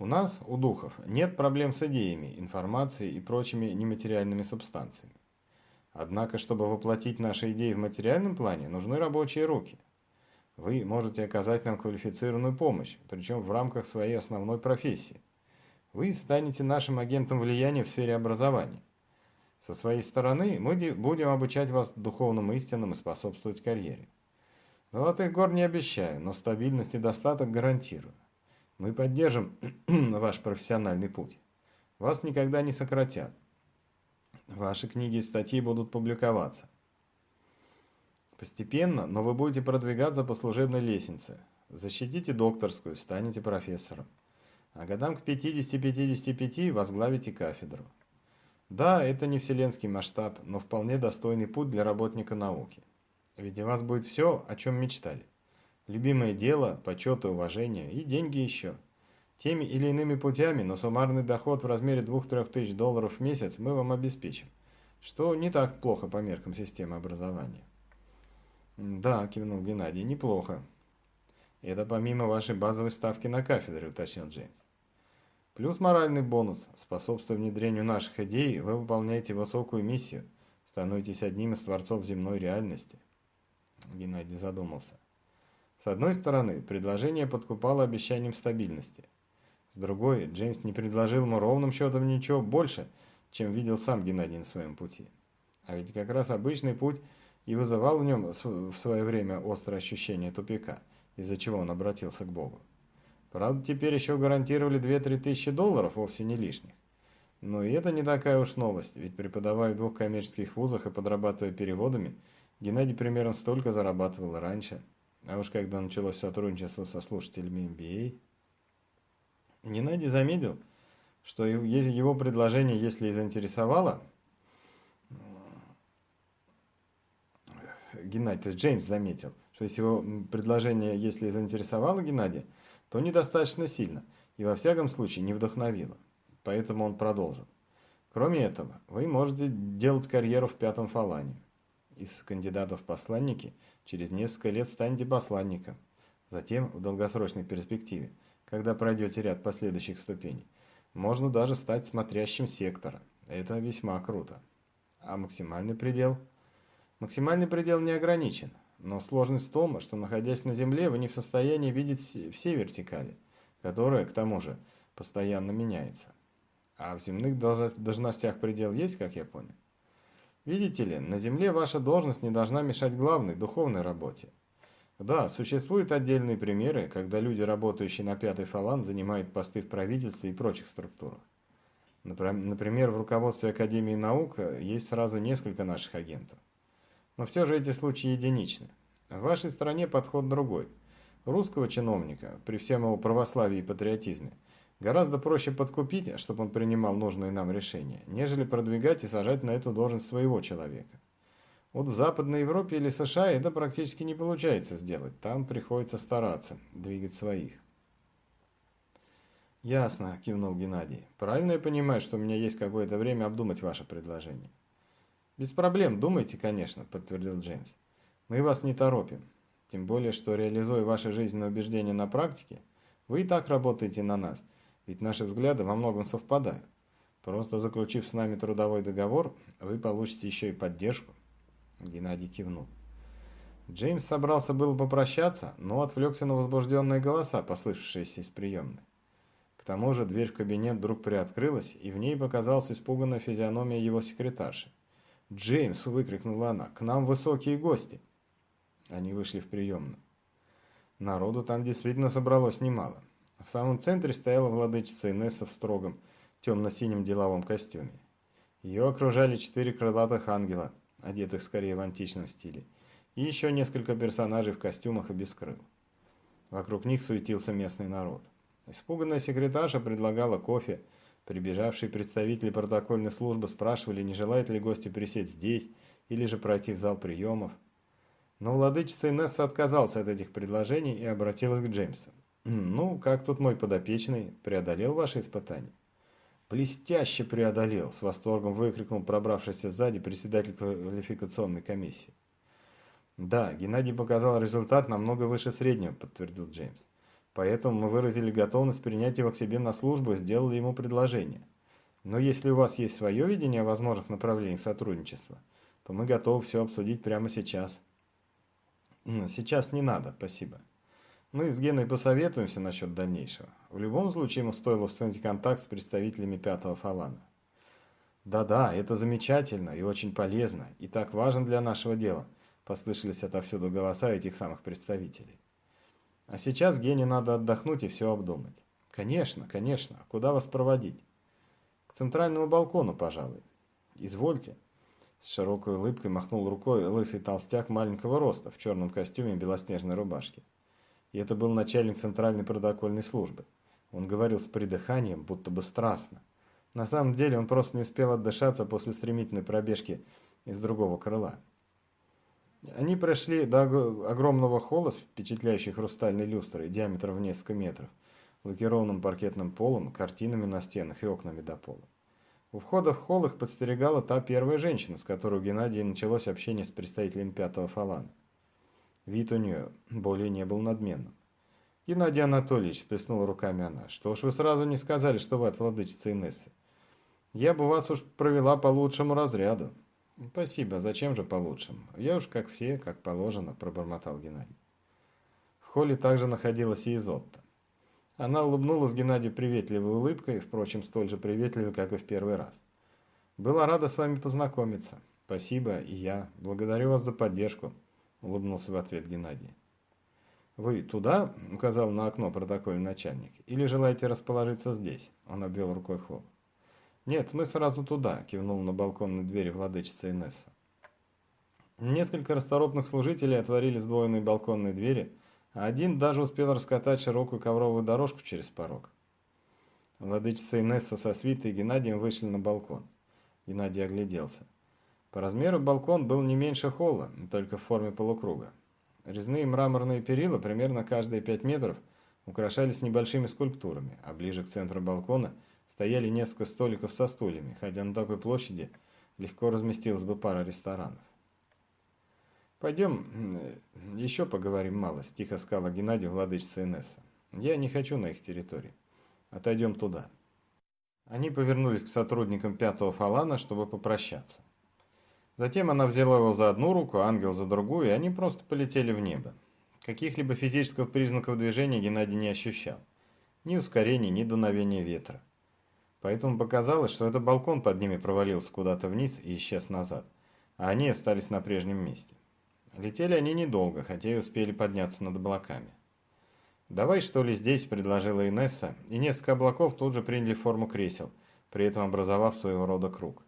у нас, у духов, нет проблем с идеями, информацией и прочими нематериальными субстанциями. Однако, чтобы воплотить наши идеи в материальном плане, нужны рабочие руки. Вы можете оказать нам квалифицированную помощь, причем в рамках своей основной профессии. Вы станете нашим агентом влияния в сфере образования. Со своей стороны мы будем обучать вас духовным истинам и способствовать карьере. Золотых гор не обещаю, но стабильность и достаток гарантирую. Мы поддержим ваш профессиональный путь. Вас никогда не сократят. Ваши книги и статьи будут публиковаться. Постепенно, но вы будете продвигаться по служебной лестнице. Защитите докторскую, станете профессором. А годам к 50-55 возглавите кафедру. Да, это не вселенский масштаб, но вполне достойный путь для работника науки. Ведь у вас будет все, о чем мечтали. Любимое дело, почет и уважение, и деньги еще. Теми или иными путями, но суммарный доход в размере 2-3 тысяч долларов в месяц мы вам обеспечим, что не так плохо по меркам системы образования. Да, кивнул Геннадий, неплохо. Это помимо вашей базовой ставки на кафедре, уточнил Джеймс. Плюс моральный бонус. Способствуя внедрению наших идей, вы выполняете высокую миссию, становитесь одним из творцов земной реальности. Геннадий задумался. С одной стороны, предложение подкупало обещанием стабильности. С другой, Джеймс не предложил ему ровным счетом ничего больше, чем видел сам Геннадий на своем пути. А ведь как раз обычный путь и вызывал в нем в свое время острое ощущение тупика, из-за чего он обратился к Богу. Правда, теперь еще гарантировали 2-3 тысячи долларов, вовсе не лишних. Но и это не такая уж новость, ведь преподавая в двух коммерческих вузах и подрабатывая переводами, Геннадий примерно столько зарабатывал раньше. А уж когда началось сотрудничество со слушателями MBA, Геннадий заметил, что его предложение, если и заинтересовало, Геннадий, то есть Джеймс заметил, что если его предложение, если и заинтересовало Геннадия, то недостаточно сильно и во всяком случае не вдохновило. Поэтому он продолжил. Кроме этого, вы можете делать карьеру в пятом фалане. Из кандидатов в посланники через несколько лет станете посланником. Затем, в долгосрочной перспективе, когда пройдете ряд последующих ступеней, можно даже стать смотрящим сектора. Это весьма круто. А максимальный предел? Максимальный предел не ограничен, но сложность в том, что находясь на Земле, вы не в состоянии видеть все вертикали, которые, к тому же, постоянно меняются. А в земных должностях предел есть, как я понял? Видите ли, на Земле ваша должность не должна мешать главной, духовной работе. Да, существуют отдельные примеры, когда люди, работающие на пятый фалан, занимают посты в правительстве и прочих структурах. Например, в руководстве Академии наук есть сразу несколько наших агентов. Но все же эти случаи единичны. В вашей стране подход другой. Русского чиновника, при всем его православии и патриотизме, гораздо проще подкупить, чтобы он принимал нужные нам решения, нежели продвигать и сажать на эту должность своего человека. Вот в Западной Европе или США это практически не получается сделать. Там приходится стараться, двигать своих. «Ясно», – кивнул Геннадий. «Правильно я понимаю, что у меня есть какое-то время обдумать ваше предложение?» «Без проблем, думайте, конечно», – подтвердил Джеймс. «Мы вас не торопим. Тем более, что реализуя ваши жизненные убеждения на практике, вы и так работаете на нас, ведь наши взгляды во многом совпадают. Просто заключив с нами трудовой договор, вы получите еще и поддержку». Геннадий кивнул. Джеймс собрался было попрощаться, но отвлекся на возбужденные голоса, послышавшиеся из приемной. К тому же дверь в кабинет вдруг приоткрылась, и в ней показалась испуганная физиономия его секретарши. «Джеймс!» – выкрикнула она. «К нам высокие гости!» Они вышли в приемную. Народу там действительно собралось немало. В самом центре стояла владычица Инесса в строгом, темно-синем деловом костюме. Ее окружали четыре крылатых ангела – одетых скорее в античном стиле, и еще несколько персонажей в костюмах и без крыл. Вокруг них суетился местный народ. Испуганная секретарша предлагала кофе, прибежавшие представители протокольной службы спрашивали, не желает ли гости присесть здесь или же пройти в зал приемов. Но владычица Инесса отказался от этих предложений и обратилась к Джеймсу. «Ну, как тут мой подопечный? Преодолел ваши испытания?» «Блестяще преодолел!» – с восторгом выкрикнул пробравшийся сзади председатель квалификационной комиссии. «Да, Геннадий показал результат намного выше среднего», – подтвердил Джеймс. «Поэтому мы выразили готовность принять его к себе на службу и сделали ему предложение. Но если у вас есть свое видение о возможных направлениях сотрудничества, то мы готовы все обсудить прямо сейчас». «Сейчас не надо, спасибо». Мы с Геной посоветуемся насчет дальнейшего. В любом случае ему стоило установить контакт с представителями пятого фалана. «Да-да, это замечательно и очень полезно, и так важно для нашего дела», послышались отовсюду голоса этих самых представителей. «А сейчас Гене надо отдохнуть и все обдумать». «Конечно, конечно. Куда вас проводить?» «К центральному балкону, пожалуй». «Извольте». С широкой улыбкой махнул рукой лысый толстяк маленького роста в черном костюме и белоснежной рубашке и это был начальник центральной протокольной службы. Он говорил с придыханием, будто бы страстно. На самом деле он просто не успел отдышаться после стремительной пробежки из другого крыла. Они прошли до огромного холла с впечатляющей хрустальной люстрой диаметром в несколько метров, лакированным паркетным полом, картинами на стенах и окнами до пола. У входа в холл их подстерегала та первая женщина, с которой у Геннадия началось общение с представителями пятого фалана. Вид у нее более не был надменным. «Геннадий Анатольевич», – плеснула руками она, – «что ж вы сразу не сказали, что вы от владычицы Инессы? Я бы вас уж провела по лучшему разряду». «Спасибо, зачем же по лучшему? Я уж как все, как положено», – пробормотал Геннадий. В холле также находилась и Изотта. Она улыбнулась Геннадию приветливой улыбкой, впрочем, столь же приветливой, как и в первый раз. «Была рада с вами познакомиться. Спасибо, и я. Благодарю вас за поддержку». – улыбнулся в ответ Геннадий. «Вы туда?» – указал на окно протокольный начальник. «Или желаете расположиться здесь?» – он обвел рукой холл. «Нет, мы сразу туда», – кивнул на балконной двери владычица Инесса. Несколько расторопных служителей отворили сдвоенные балконные двери, а один даже успел раскатать широкую ковровую дорожку через порог. Владычица Инесса со свитой и Геннадием вышли на балкон. Геннадий огляделся. По размеру балкон был не меньше холла, только в форме полукруга. Резные мраморные перила примерно каждые 5 метров украшались небольшими скульптурами, а ближе к центру балкона стояли несколько столиков со стульями, хотя на такой площади легко разместилась бы пара ресторанов. «Пойдем еще поговорим мало», – тихо сказала Геннадий владычица Инесса. «Я не хочу на их территории. Отойдем туда». Они повернулись к сотрудникам пятого фалана, чтобы попрощаться. Затем она взяла его за одну руку, ангел за другую, и они просто полетели в небо. Каких-либо физических признаков движения Геннадий не ощущал. Ни ускорения, ни дуновения ветра. Поэтому показалось, что этот балкон под ними провалился куда-то вниз и исчез назад, а они остались на прежнем месте. Летели они недолго, хотя и успели подняться над облаками. «Давай, что ли, здесь», – предложила Инесса, и несколько облаков тут же приняли форму кресел, при этом образовав своего рода круг.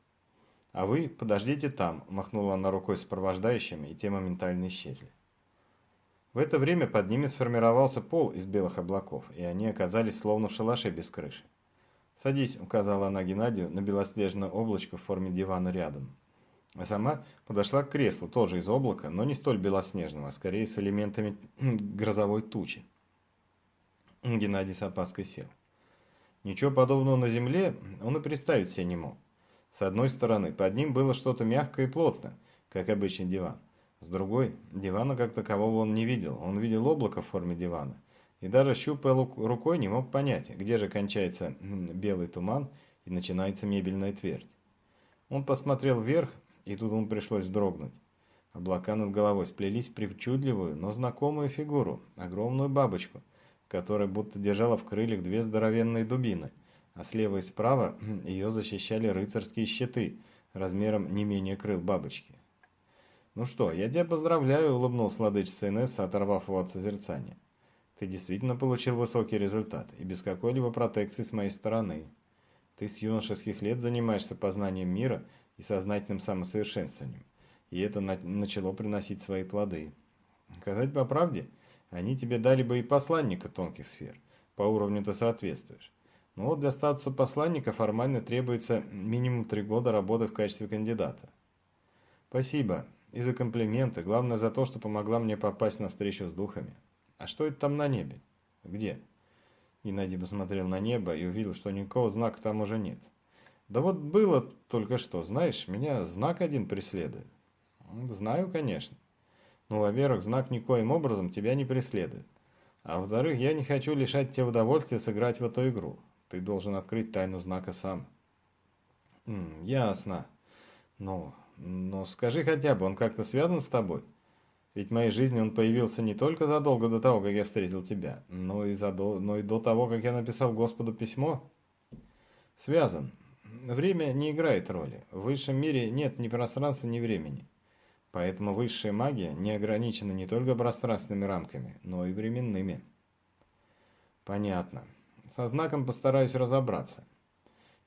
«А вы подождите там», – махнула она рукой сопровождающими, и те моментально исчезли. В это время под ними сформировался пол из белых облаков, и они оказались словно в шалаше без крыши. «Садись», – указала она Геннадию на белоснежное облачко в форме дивана рядом. А сама подошла к креслу, тоже из облака, но не столь белоснежного, а скорее с элементами грозовой тучи. Геннадий с опаской сел. Ничего подобного на земле он и представить себе не мог. С одной стороны, под ним было что-то мягкое и плотное, как обычный диван. С другой, дивана как такового он не видел. Он видел облако в форме дивана. И даже щупая рукой не мог понять, где же кончается белый туман и начинается мебельная твердь. Он посмотрел вверх, и тут ему пришлось вздрогнуть. Облака над головой сплелись причудливую, но знакомую фигуру, огромную бабочку, которая будто держала в крыльях две здоровенные дубины – а слева и справа ее защищали рыцарские щиты размером не менее крыл бабочки. «Ну что, я тебя поздравляю», — улыбнулся владычица Инесса, оторвав его от созерцания. «Ты действительно получил высокий результат, и без какой-либо протекции с моей стороны. Ты с юношеских лет занимаешься познанием мира и сознательным самосовершенствованием, и это начало приносить свои плоды. Сказать по правде, они тебе дали бы и посланника тонких сфер, по уровню ты соответствуешь. Но для статуса посланника формально требуется минимум три года работы в качестве кандидата. Спасибо. И за комплименты. Главное за то, что помогла мне попасть на встречу с духами. А что это там на небе? Где? Геннадий посмотрел на небо и увидел, что никакого знака там уже нет. Да вот было только что. Знаешь, меня знак один преследует. Знаю, конечно. Ну, во-первых, знак никоим образом тебя не преследует. А во-вторых, я не хочу лишать тебя удовольствия сыграть в эту игру. Ты должен открыть тайну знака сам. М, ясно. Но, но скажи хотя бы, он как-то связан с тобой? Ведь в моей жизни он появился не только задолго до того, как я встретил тебя, но и, задол... но и до того, как я написал Господу письмо. Связан. Время не играет роли. В высшем мире нет ни пространства, ни времени. Поэтому высшая магия не ограничена не только пространственными рамками, но и временными. Понятно. Со знаком постараюсь разобраться.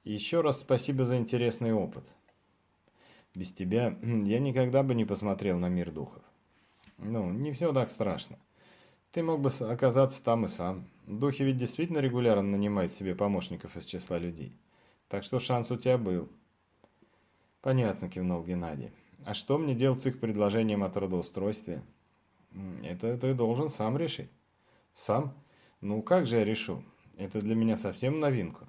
Еще раз спасибо за интересный опыт. Без тебя я никогда бы не посмотрел на мир духов. Ну, не все так страшно. Ты мог бы оказаться там и сам. Духи ведь действительно регулярно нанимают себе помощников из числа людей. Так что шанс у тебя был. Понятно, кивнул Геннадий. А что мне делать с их предложением о трудоустройстве? Это ты должен сам решить. Сам? Ну, как же я решу? Это для меня совсем новинка.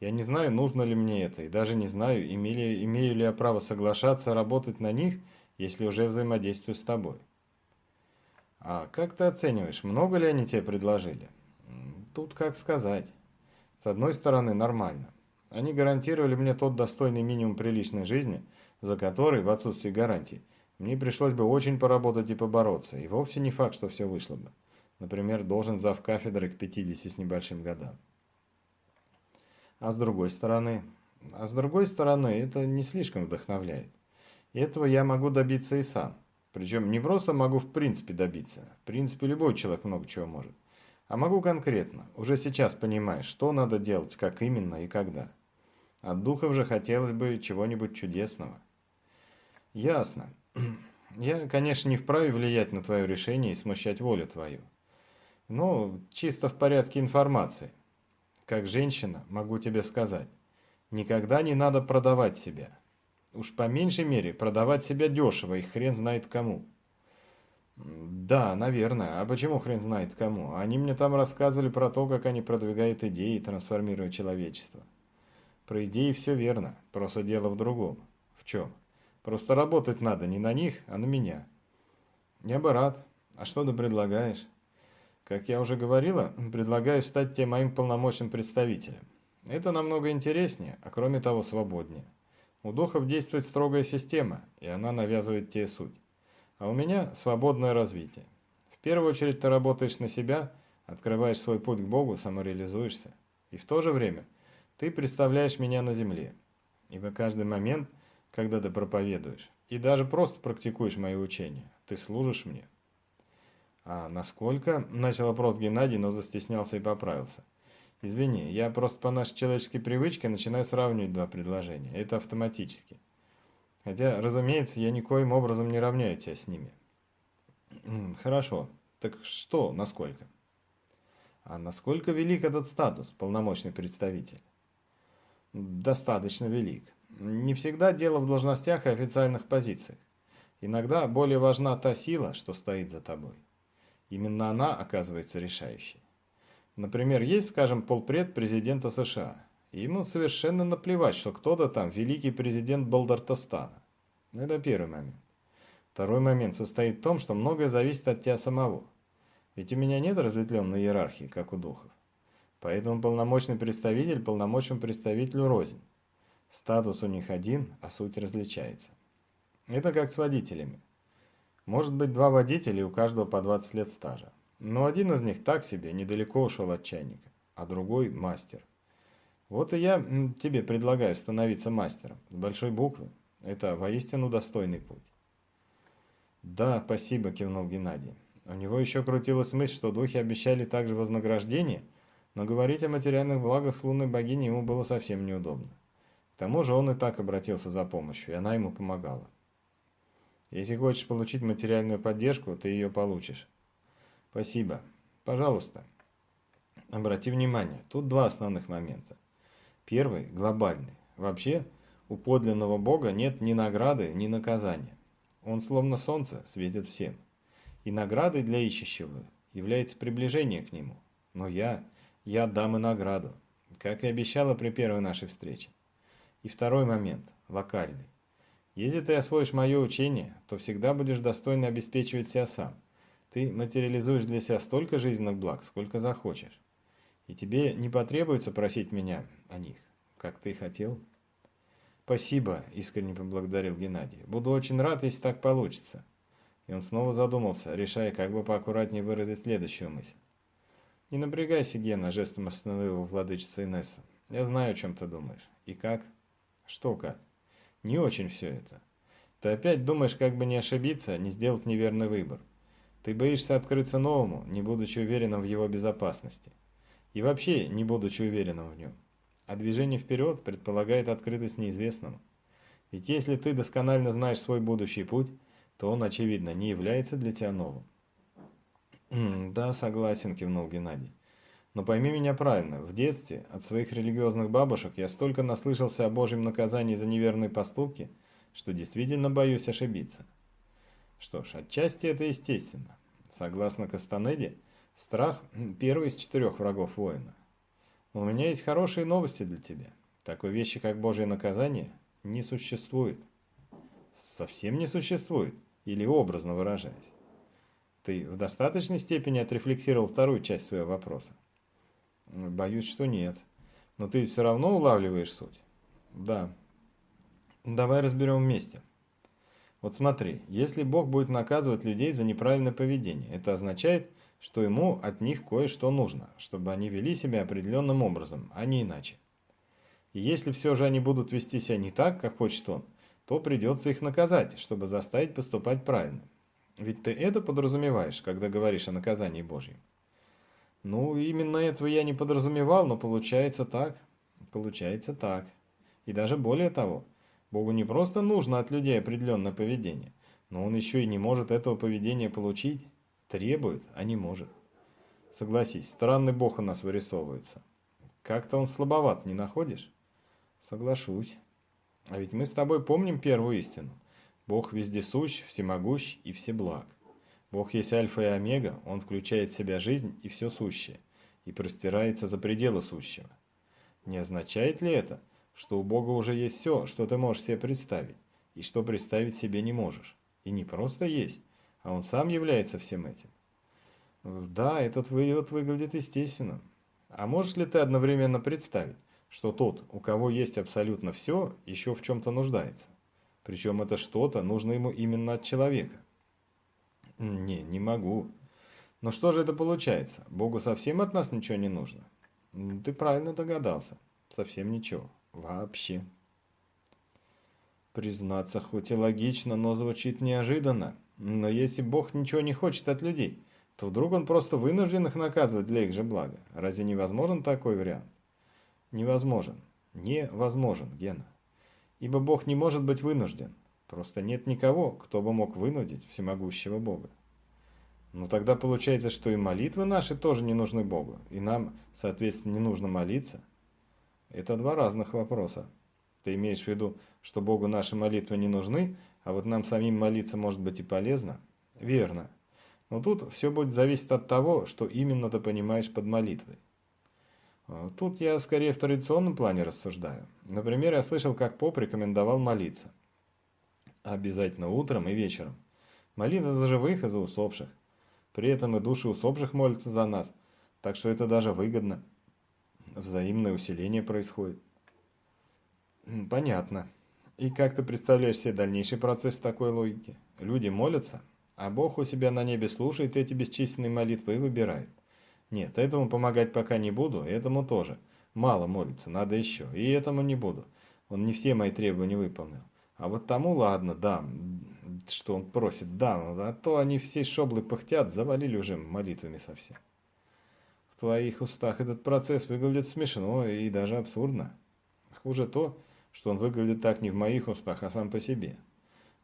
Я не знаю, нужно ли мне это, и даже не знаю, имею, имею ли я право соглашаться работать на них, если уже взаимодействую с тобой. А как ты оцениваешь, много ли они тебе предложили? Тут как сказать. С одной стороны, нормально. Они гарантировали мне тот достойный минимум приличной жизни, за который, в отсутствии гарантий, мне пришлось бы очень поработать и побороться, и вовсе не факт, что все вышло бы. Например, должен зав кафедры к 50 с небольшим годам. А с другой стороны... А с другой стороны, это не слишком вдохновляет. И этого я могу добиться и сам. Причем не просто могу в принципе добиться. В принципе, любой человек много чего может. А могу конкретно, уже сейчас понимая, что надо делать, как именно и когда. От духов же хотелось бы чего-нибудь чудесного. Ясно. Я, конечно, не вправе влиять на твое решение и смущать волю твою. Ну, чисто в порядке информации. Как женщина, могу тебе сказать, никогда не надо продавать себя. Уж по меньшей мере продавать себя дешево и хрен знает кому. Да, наверное. А почему хрен знает кому? Они мне там рассказывали про то, как они продвигают идеи и трансформируют человечество. Про идеи все верно, просто дело в другом. В чем? Просто работать надо не на них, а на меня. Я бы рад. А что ты предлагаешь? Как я уже говорила, предлагаю стать тебе моим полномочным представителем. Это намного интереснее, а кроме того свободнее. У духов действует строгая система, и она навязывает тебе суть. А у меня свободное развитие. В первую очередь ты работаешь на себя, открываешь свой путь к Богу, самореализуешься. И в то же время ты представляешь меня на земле. Ибо каждый момент, когда ты проповедуешь, и даже просто практикуешь мои учения, ты служишь мне. А насколько, начал вопрос Геннадий, но застеснялся и поправился. Извини, я просто по нашей человеческой привычке начинаю сравнивать два предложения. Это автоматически. Хотя, разумеется, я никоим образом не равняю тебя с ними. Хорошо. Так что, насколько? А насколько велик этот статус, полномочный представитель? Достаточно велик. Не всегда дело в должностях и официальных позициях. Иногда более важна та сила, что стоит за тобой. Именно она оказывается решающей. Например, есть, скажем, полпред президента США. И ему совершенно наплевать, что кто-то там великий президент Балдартостана. Это первый момент. Второй момент состоит в том, что многое зависит от тебя самого. Ведь у меня нет разветвленной иерархии, как у духов. Поэтому полномочный представитель полномочному представителю рознь. Статус у них один, а суть различается. Это как с водителями. Может быть два водителя, и у каждого по 20 лет стажа. Но один из них так себе, недалеко ушел от чайника, а другой – мастер. Вот и я тебе предлагаю становиться мастером, с большой буквы. Это воистину достойный путь. Да, спасибо, кивнул Геннадий. У него еще крутилась мысль, что духи обещали также вознаграждение, но говорить о материальных благах с лунной богиней ему было совсем неудобно. К тому же он и так обратился за помощью, и она ему помогала. Если хочешь получить материальную поддержку, ты ее получишь. Спасибо. Пожалуйста. Обрати внимание, тут два основных момента. Первый – глобальный. Вообще, у подлинного Бога нет ни награды, ни наказания. Он словно солнце, светит всем. И наградой для ищущего является приближение к нему. Но я, я дам и награду, как и обещала при первой нашей встрече. И второй момент, локальный. Если ты освоишь мое учение, то всегда будешь достойно обеспечивать себя сам. Ты материализуешь для себя столько жизненных благ, сколько захочешь. И тебе не потребуется просить меня о них, как ты хотел. Спасибо, искренне поблагодарил Геннадий. Буду очень рад, если так получится. И он снова задумался, решая, как бы поаккуратнее выразить следующую мысль. Не напрягайся, Гена, жестом остановил его владычица Инесса. Я знаю, о чем ты думаешь. И как? Что как? Не очень все это. Ты опять думаешь, как бы не ошибиться, не сделать неверный выбор. Ты боишься открыться новому, не будучи уверенным в его безопасности. И вообще, не будучи уверенным в нем. А движение вперед предполагает открытость неизвестному. Ведь если ты досконально знаешь свой будущий путь, то он, очевидно, не является для тебя новым. «Да, согласен», – кивнул Геннадий. «Но пойми меня правильно, в детстве от своих религиозных бабушек я столько наслышался о Божьем наказании за неверные поступки, что действительно боюсь ошибиться. Что ж, отчасти это естественно. Согласно Кастанеде, страх – первый из четырех врагов воина. У меня есть хорошие новости для тебя. Такой вещи, как Божье наказание, не существует. Совсем не существует, или образно выражаясь. Ты в достаточной степени отрефлексировал вторую часть своего вопроса? Боюсь, что нет. Но ты все равно улавливаешь суть? Да. Давай разберем вместе. Вот смотри, если Бог будет наказывать людей за неправильное поведение, это означает, что ему от них кое-что нужно, чтобы они вели себя определенным образом, а не иначе. И если все же они будут вести себя не так, как хочет он, то придется их наказать, чтобы заставить поступать правильно. Ведь ты это подразумеваешь, когда говоришь о наказании Божьем. Ну, именно этого я не подразумевал, но получается так. Получается так. И даже более того, Богу не просто нужно от людей определенное поведение, но он еще и не может этого поведения получить. Требует, а не может. Согласись, странный Бог у нас вырисовывается. Как-то он слабоват, не находишь? Соглашусь. А ведь мы с тобой помним первую истину. Бог вездесущ, всемогущ и всеблаг. Бог есть альфа и омега, Он включает в себя жизнь и все сущее, и простирается за пределы сущего. Не означает ли это, что у Бога уже есть все, что ты можешь себе представить, и что представить себе не можешь. И не просто есть, а Он сам является всем этим. Да, этот вывод выглядит естественным. А можешь ли ты одновременно представить, что тот, у кого есть абсолютно все, еще в чем-то нуждается. Причем это что-то нужно ему именно от человека. Не, не могу. Но что же это получается? Богу совсем от нас ничего не нужно? Ты правильно догадался. Совсем ничего. Вообще. Признаться, хоть и логично, но звучит неожиданно. Но если Бог ничего не хочет от людей, то вдруг он просто вынужден их наказывать для их же блага. Разве невозможен такой вариант? Невозможен. Невозможен, Гена. Ибо Бог не может быть вынужден. Просто нет никого, кто бы мог вынудить всемогущего Бога. Ну тогда получается, что и молитвы наши тоже не нужны Богу, и нам, соответственно, не нужно молиться. Это два разных вопроса. Ты имеешь в виду, что Богу наши молитвы не нужны, а вот нам самим молиться может быть и полезно? Верно. Но тут все будет зависеть от того, что именно ты понимаешь под молитвой. А, тут я скорее в традиционном плане рассуждаю. Например, я слышал, как поп рекомендовал молиться. Обязательно утром и вечером. Молиться за живых и за усопших. При этом и души усопших молятся за нас, так что это даже выгодно. Взаимное усиление происходит. Понятно. И как ты представляешь себе дальнейший процесс такой логики? Люди молятся, а Бог у себя на небе слушает эти бесчисленные молитвы и выбирает. Нет, этому помогать пока не буду, этому тоже. Мало молится, надо еще. И этому не буду. Он не все мои требования выполнил. А вот тому ладно, дам, что он просит, дам, а то они все шоблы пыхтят, завалили уже молитвами совсем. В твоих устах этот процесс выглядит смешно и даже абсурдно. Хуже то, что он выглядит так не в моих устах, а сам по себе.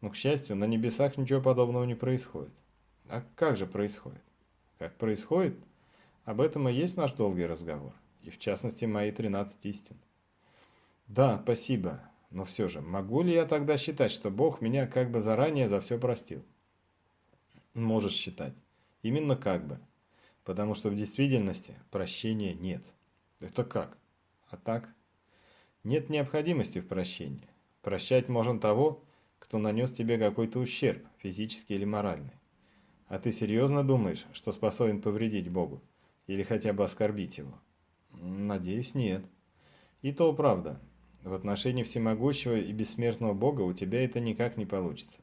Но, к счастью, на небесах ничего подобного не происходит. А как же происходит? Как происходит? Об этом и есть наш долгий разговор, и в частности мои 13 истин. Да, спасибо. Но все же, могу ли я тогда считать, что Бог меня как бы заранее за все простил? Можешь считать. Именно как бы. Потому что в действительности прощения нет. Это как? А так? Нет необходимости в прощении. Прощать можно того, кто нанес тебе какой-то ущерб, физический или моральный. А ты серьезно думаешь, что способен повредить Богу? Или хотя бы оскорбить его? Надеюсь, нет. И то правда. В отношении всемогущего и бессмертного Бога у тебя это никак не получится.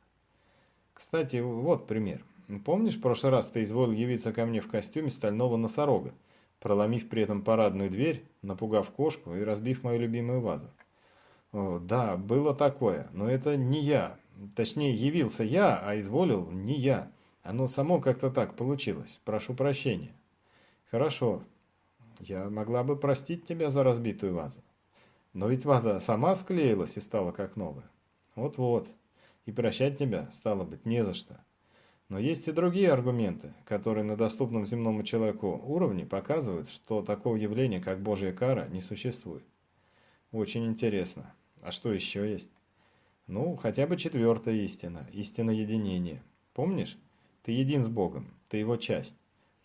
Кстати, вот пример. Помнишь, в прошлый раз ты изволил явиться ко мне в костюме стального носорога, проломив при этом парадную дверь, напугав кошку и разбив мою любимую вазу? О, да, было такое, но это не я. Точнее, явился я, а изволил не я. Оно само как-то так получилось. Прошу прощения. Хорошо. Я могла бы простить тебя за разбитую вазу. Но ведь ваза сама склеилась и стала как новая. Вот-вот. И прощать тебя, стало быть, не за что. Но есть и другие аргументы, которые на доступном земному человеку уровне показывают, что такого явления, как Божья кара, не существует. Очень интересно. А что еще есть? Ну, хотя бы четвертая истина, истина единения. Помнишь? Ты един с Богом, ты его часть.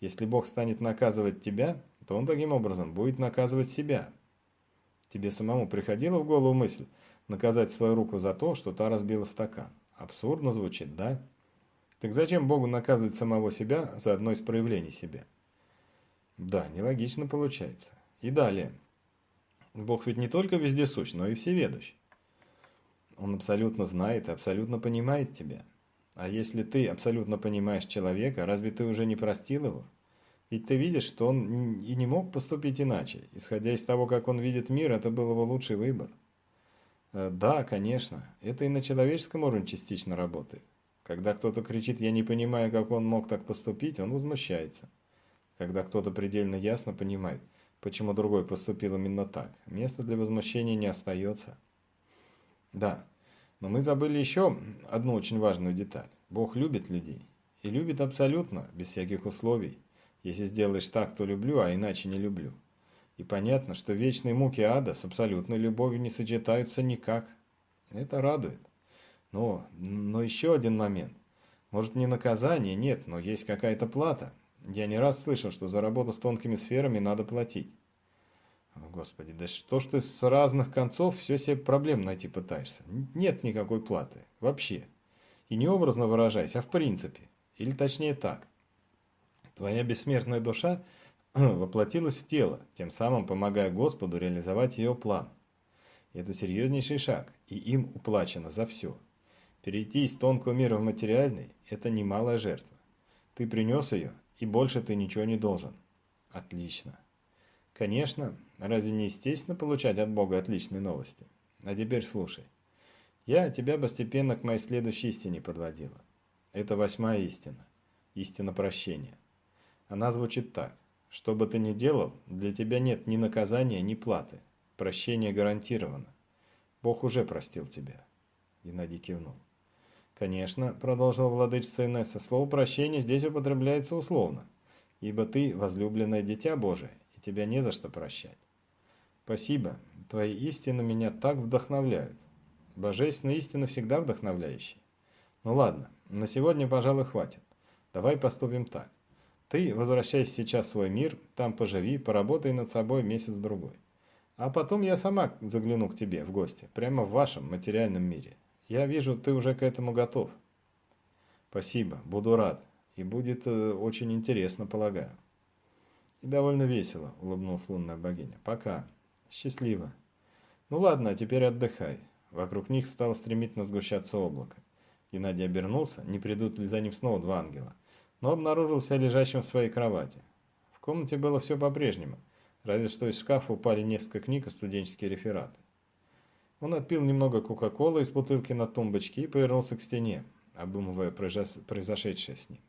Если Бог станет наказывать тебя, то он таким образом будет наказывать себя, Тебе самому приходила в голову мысль наказать свою руку за то, что та разбила стакан? Абсурдно звучит, да? Так зачем Богу наказывать самого себя за одно из проявлений себя? Да, нелогично получается. И далее. Бог ведь не только вездесущ, но и всеведущ. Он абсолютно знает и абсолютно понимает тебя. А если ты абсолютно понимаешь человека, разве ты уже не простил его? Ведь ты видишь, что он и не мог поступить иначе. Исходя из того, как он видит мир, это был его лучший выбор. Э, да, конечно, это и на человеческом уровне частично работает. Когда кто-то кричит «я не понимаю, как он мог так поступить», он возмущается. Когда кто-то предельно ясно понимает, почему другой поступил именно так, места для возмущения не остается. Да, но мы забыли еще одну очень важную деталь. Бог любит людей. И любит абсолютно, без всяких условий. Если сделаешь так, то люблю, а иначе не люблю. И понятно, что вечные муки ада с абсолютной любовью не сочетаются никак. Это радует. Но, но еще один момент. Может не наказание, нет, но есть какая-то плата. Я не раз слышал, что за работу с тонкими сферами надо платить. Господи, да что ж ты с разных концов все себе проблем найти пытаешься? Нет никакой платы. Вообще. И не образно выражаясь, а в принципе. Или точнее так. Твоя бессмертная душа воплотилась в тело, тем самым помогая Господу реализовать ее план. Это серьезнейший шаг, и им уплачено за все. Перейти из тонкого мира в материальный – это немалая жертва. Ты принес ее, и больше ты ничего не должен. Отлично. Конечно, разве не естественно получать от Бога отличные новости? А теперь слушай. Я тебя постепенно к моей следующей истине подводила. Это восьмая истина. Истина прощения. Она звучит так. Что бы ты ни делал, для тебя нет ни наказания, ни платы. Прощение гарантировано. Бог уже простил тебя. Геннадий кивнул. Конечно, продолжил владычица Инесса, слово прощение здесь употребляется условно, ибо ты возлюбленное дитя Божие, и тебя не за что прощать. Спасибо, твои истины меня так вдохновляют. Божественная истина всегда вдохновляющая. Ну ладно, на сегодня, пожалуй, хватит. Давай поступим так. Ты возвращайся сейчас в свой мир, там поживи, поработай над собой месяц-другой. А потом я сама загляну к тебе в гости, прямо в вашем материальном мире. Я вижу, ты уже к этому готов. Спасибо, буду рад. И будет э, очень интересно, полагаю. И довольно весело, улыбнулась лунная богиня. Пока. Счастливо. Ну ладно, а теперь отдыхай. Вокруг них стало стремительно сгущаться облако. Геннадий обернулся, не придут ли за ним снова два ангела, но обнаружил себя лежащим в своей кровати. В комнате было все по-прежнему, разве что из шкафа упали несколько книг и студенческие рефераты. Он отпил немного кока-колы из бутылки на тумбочке и повернулся к стене, обдумывая произошедшее с ним.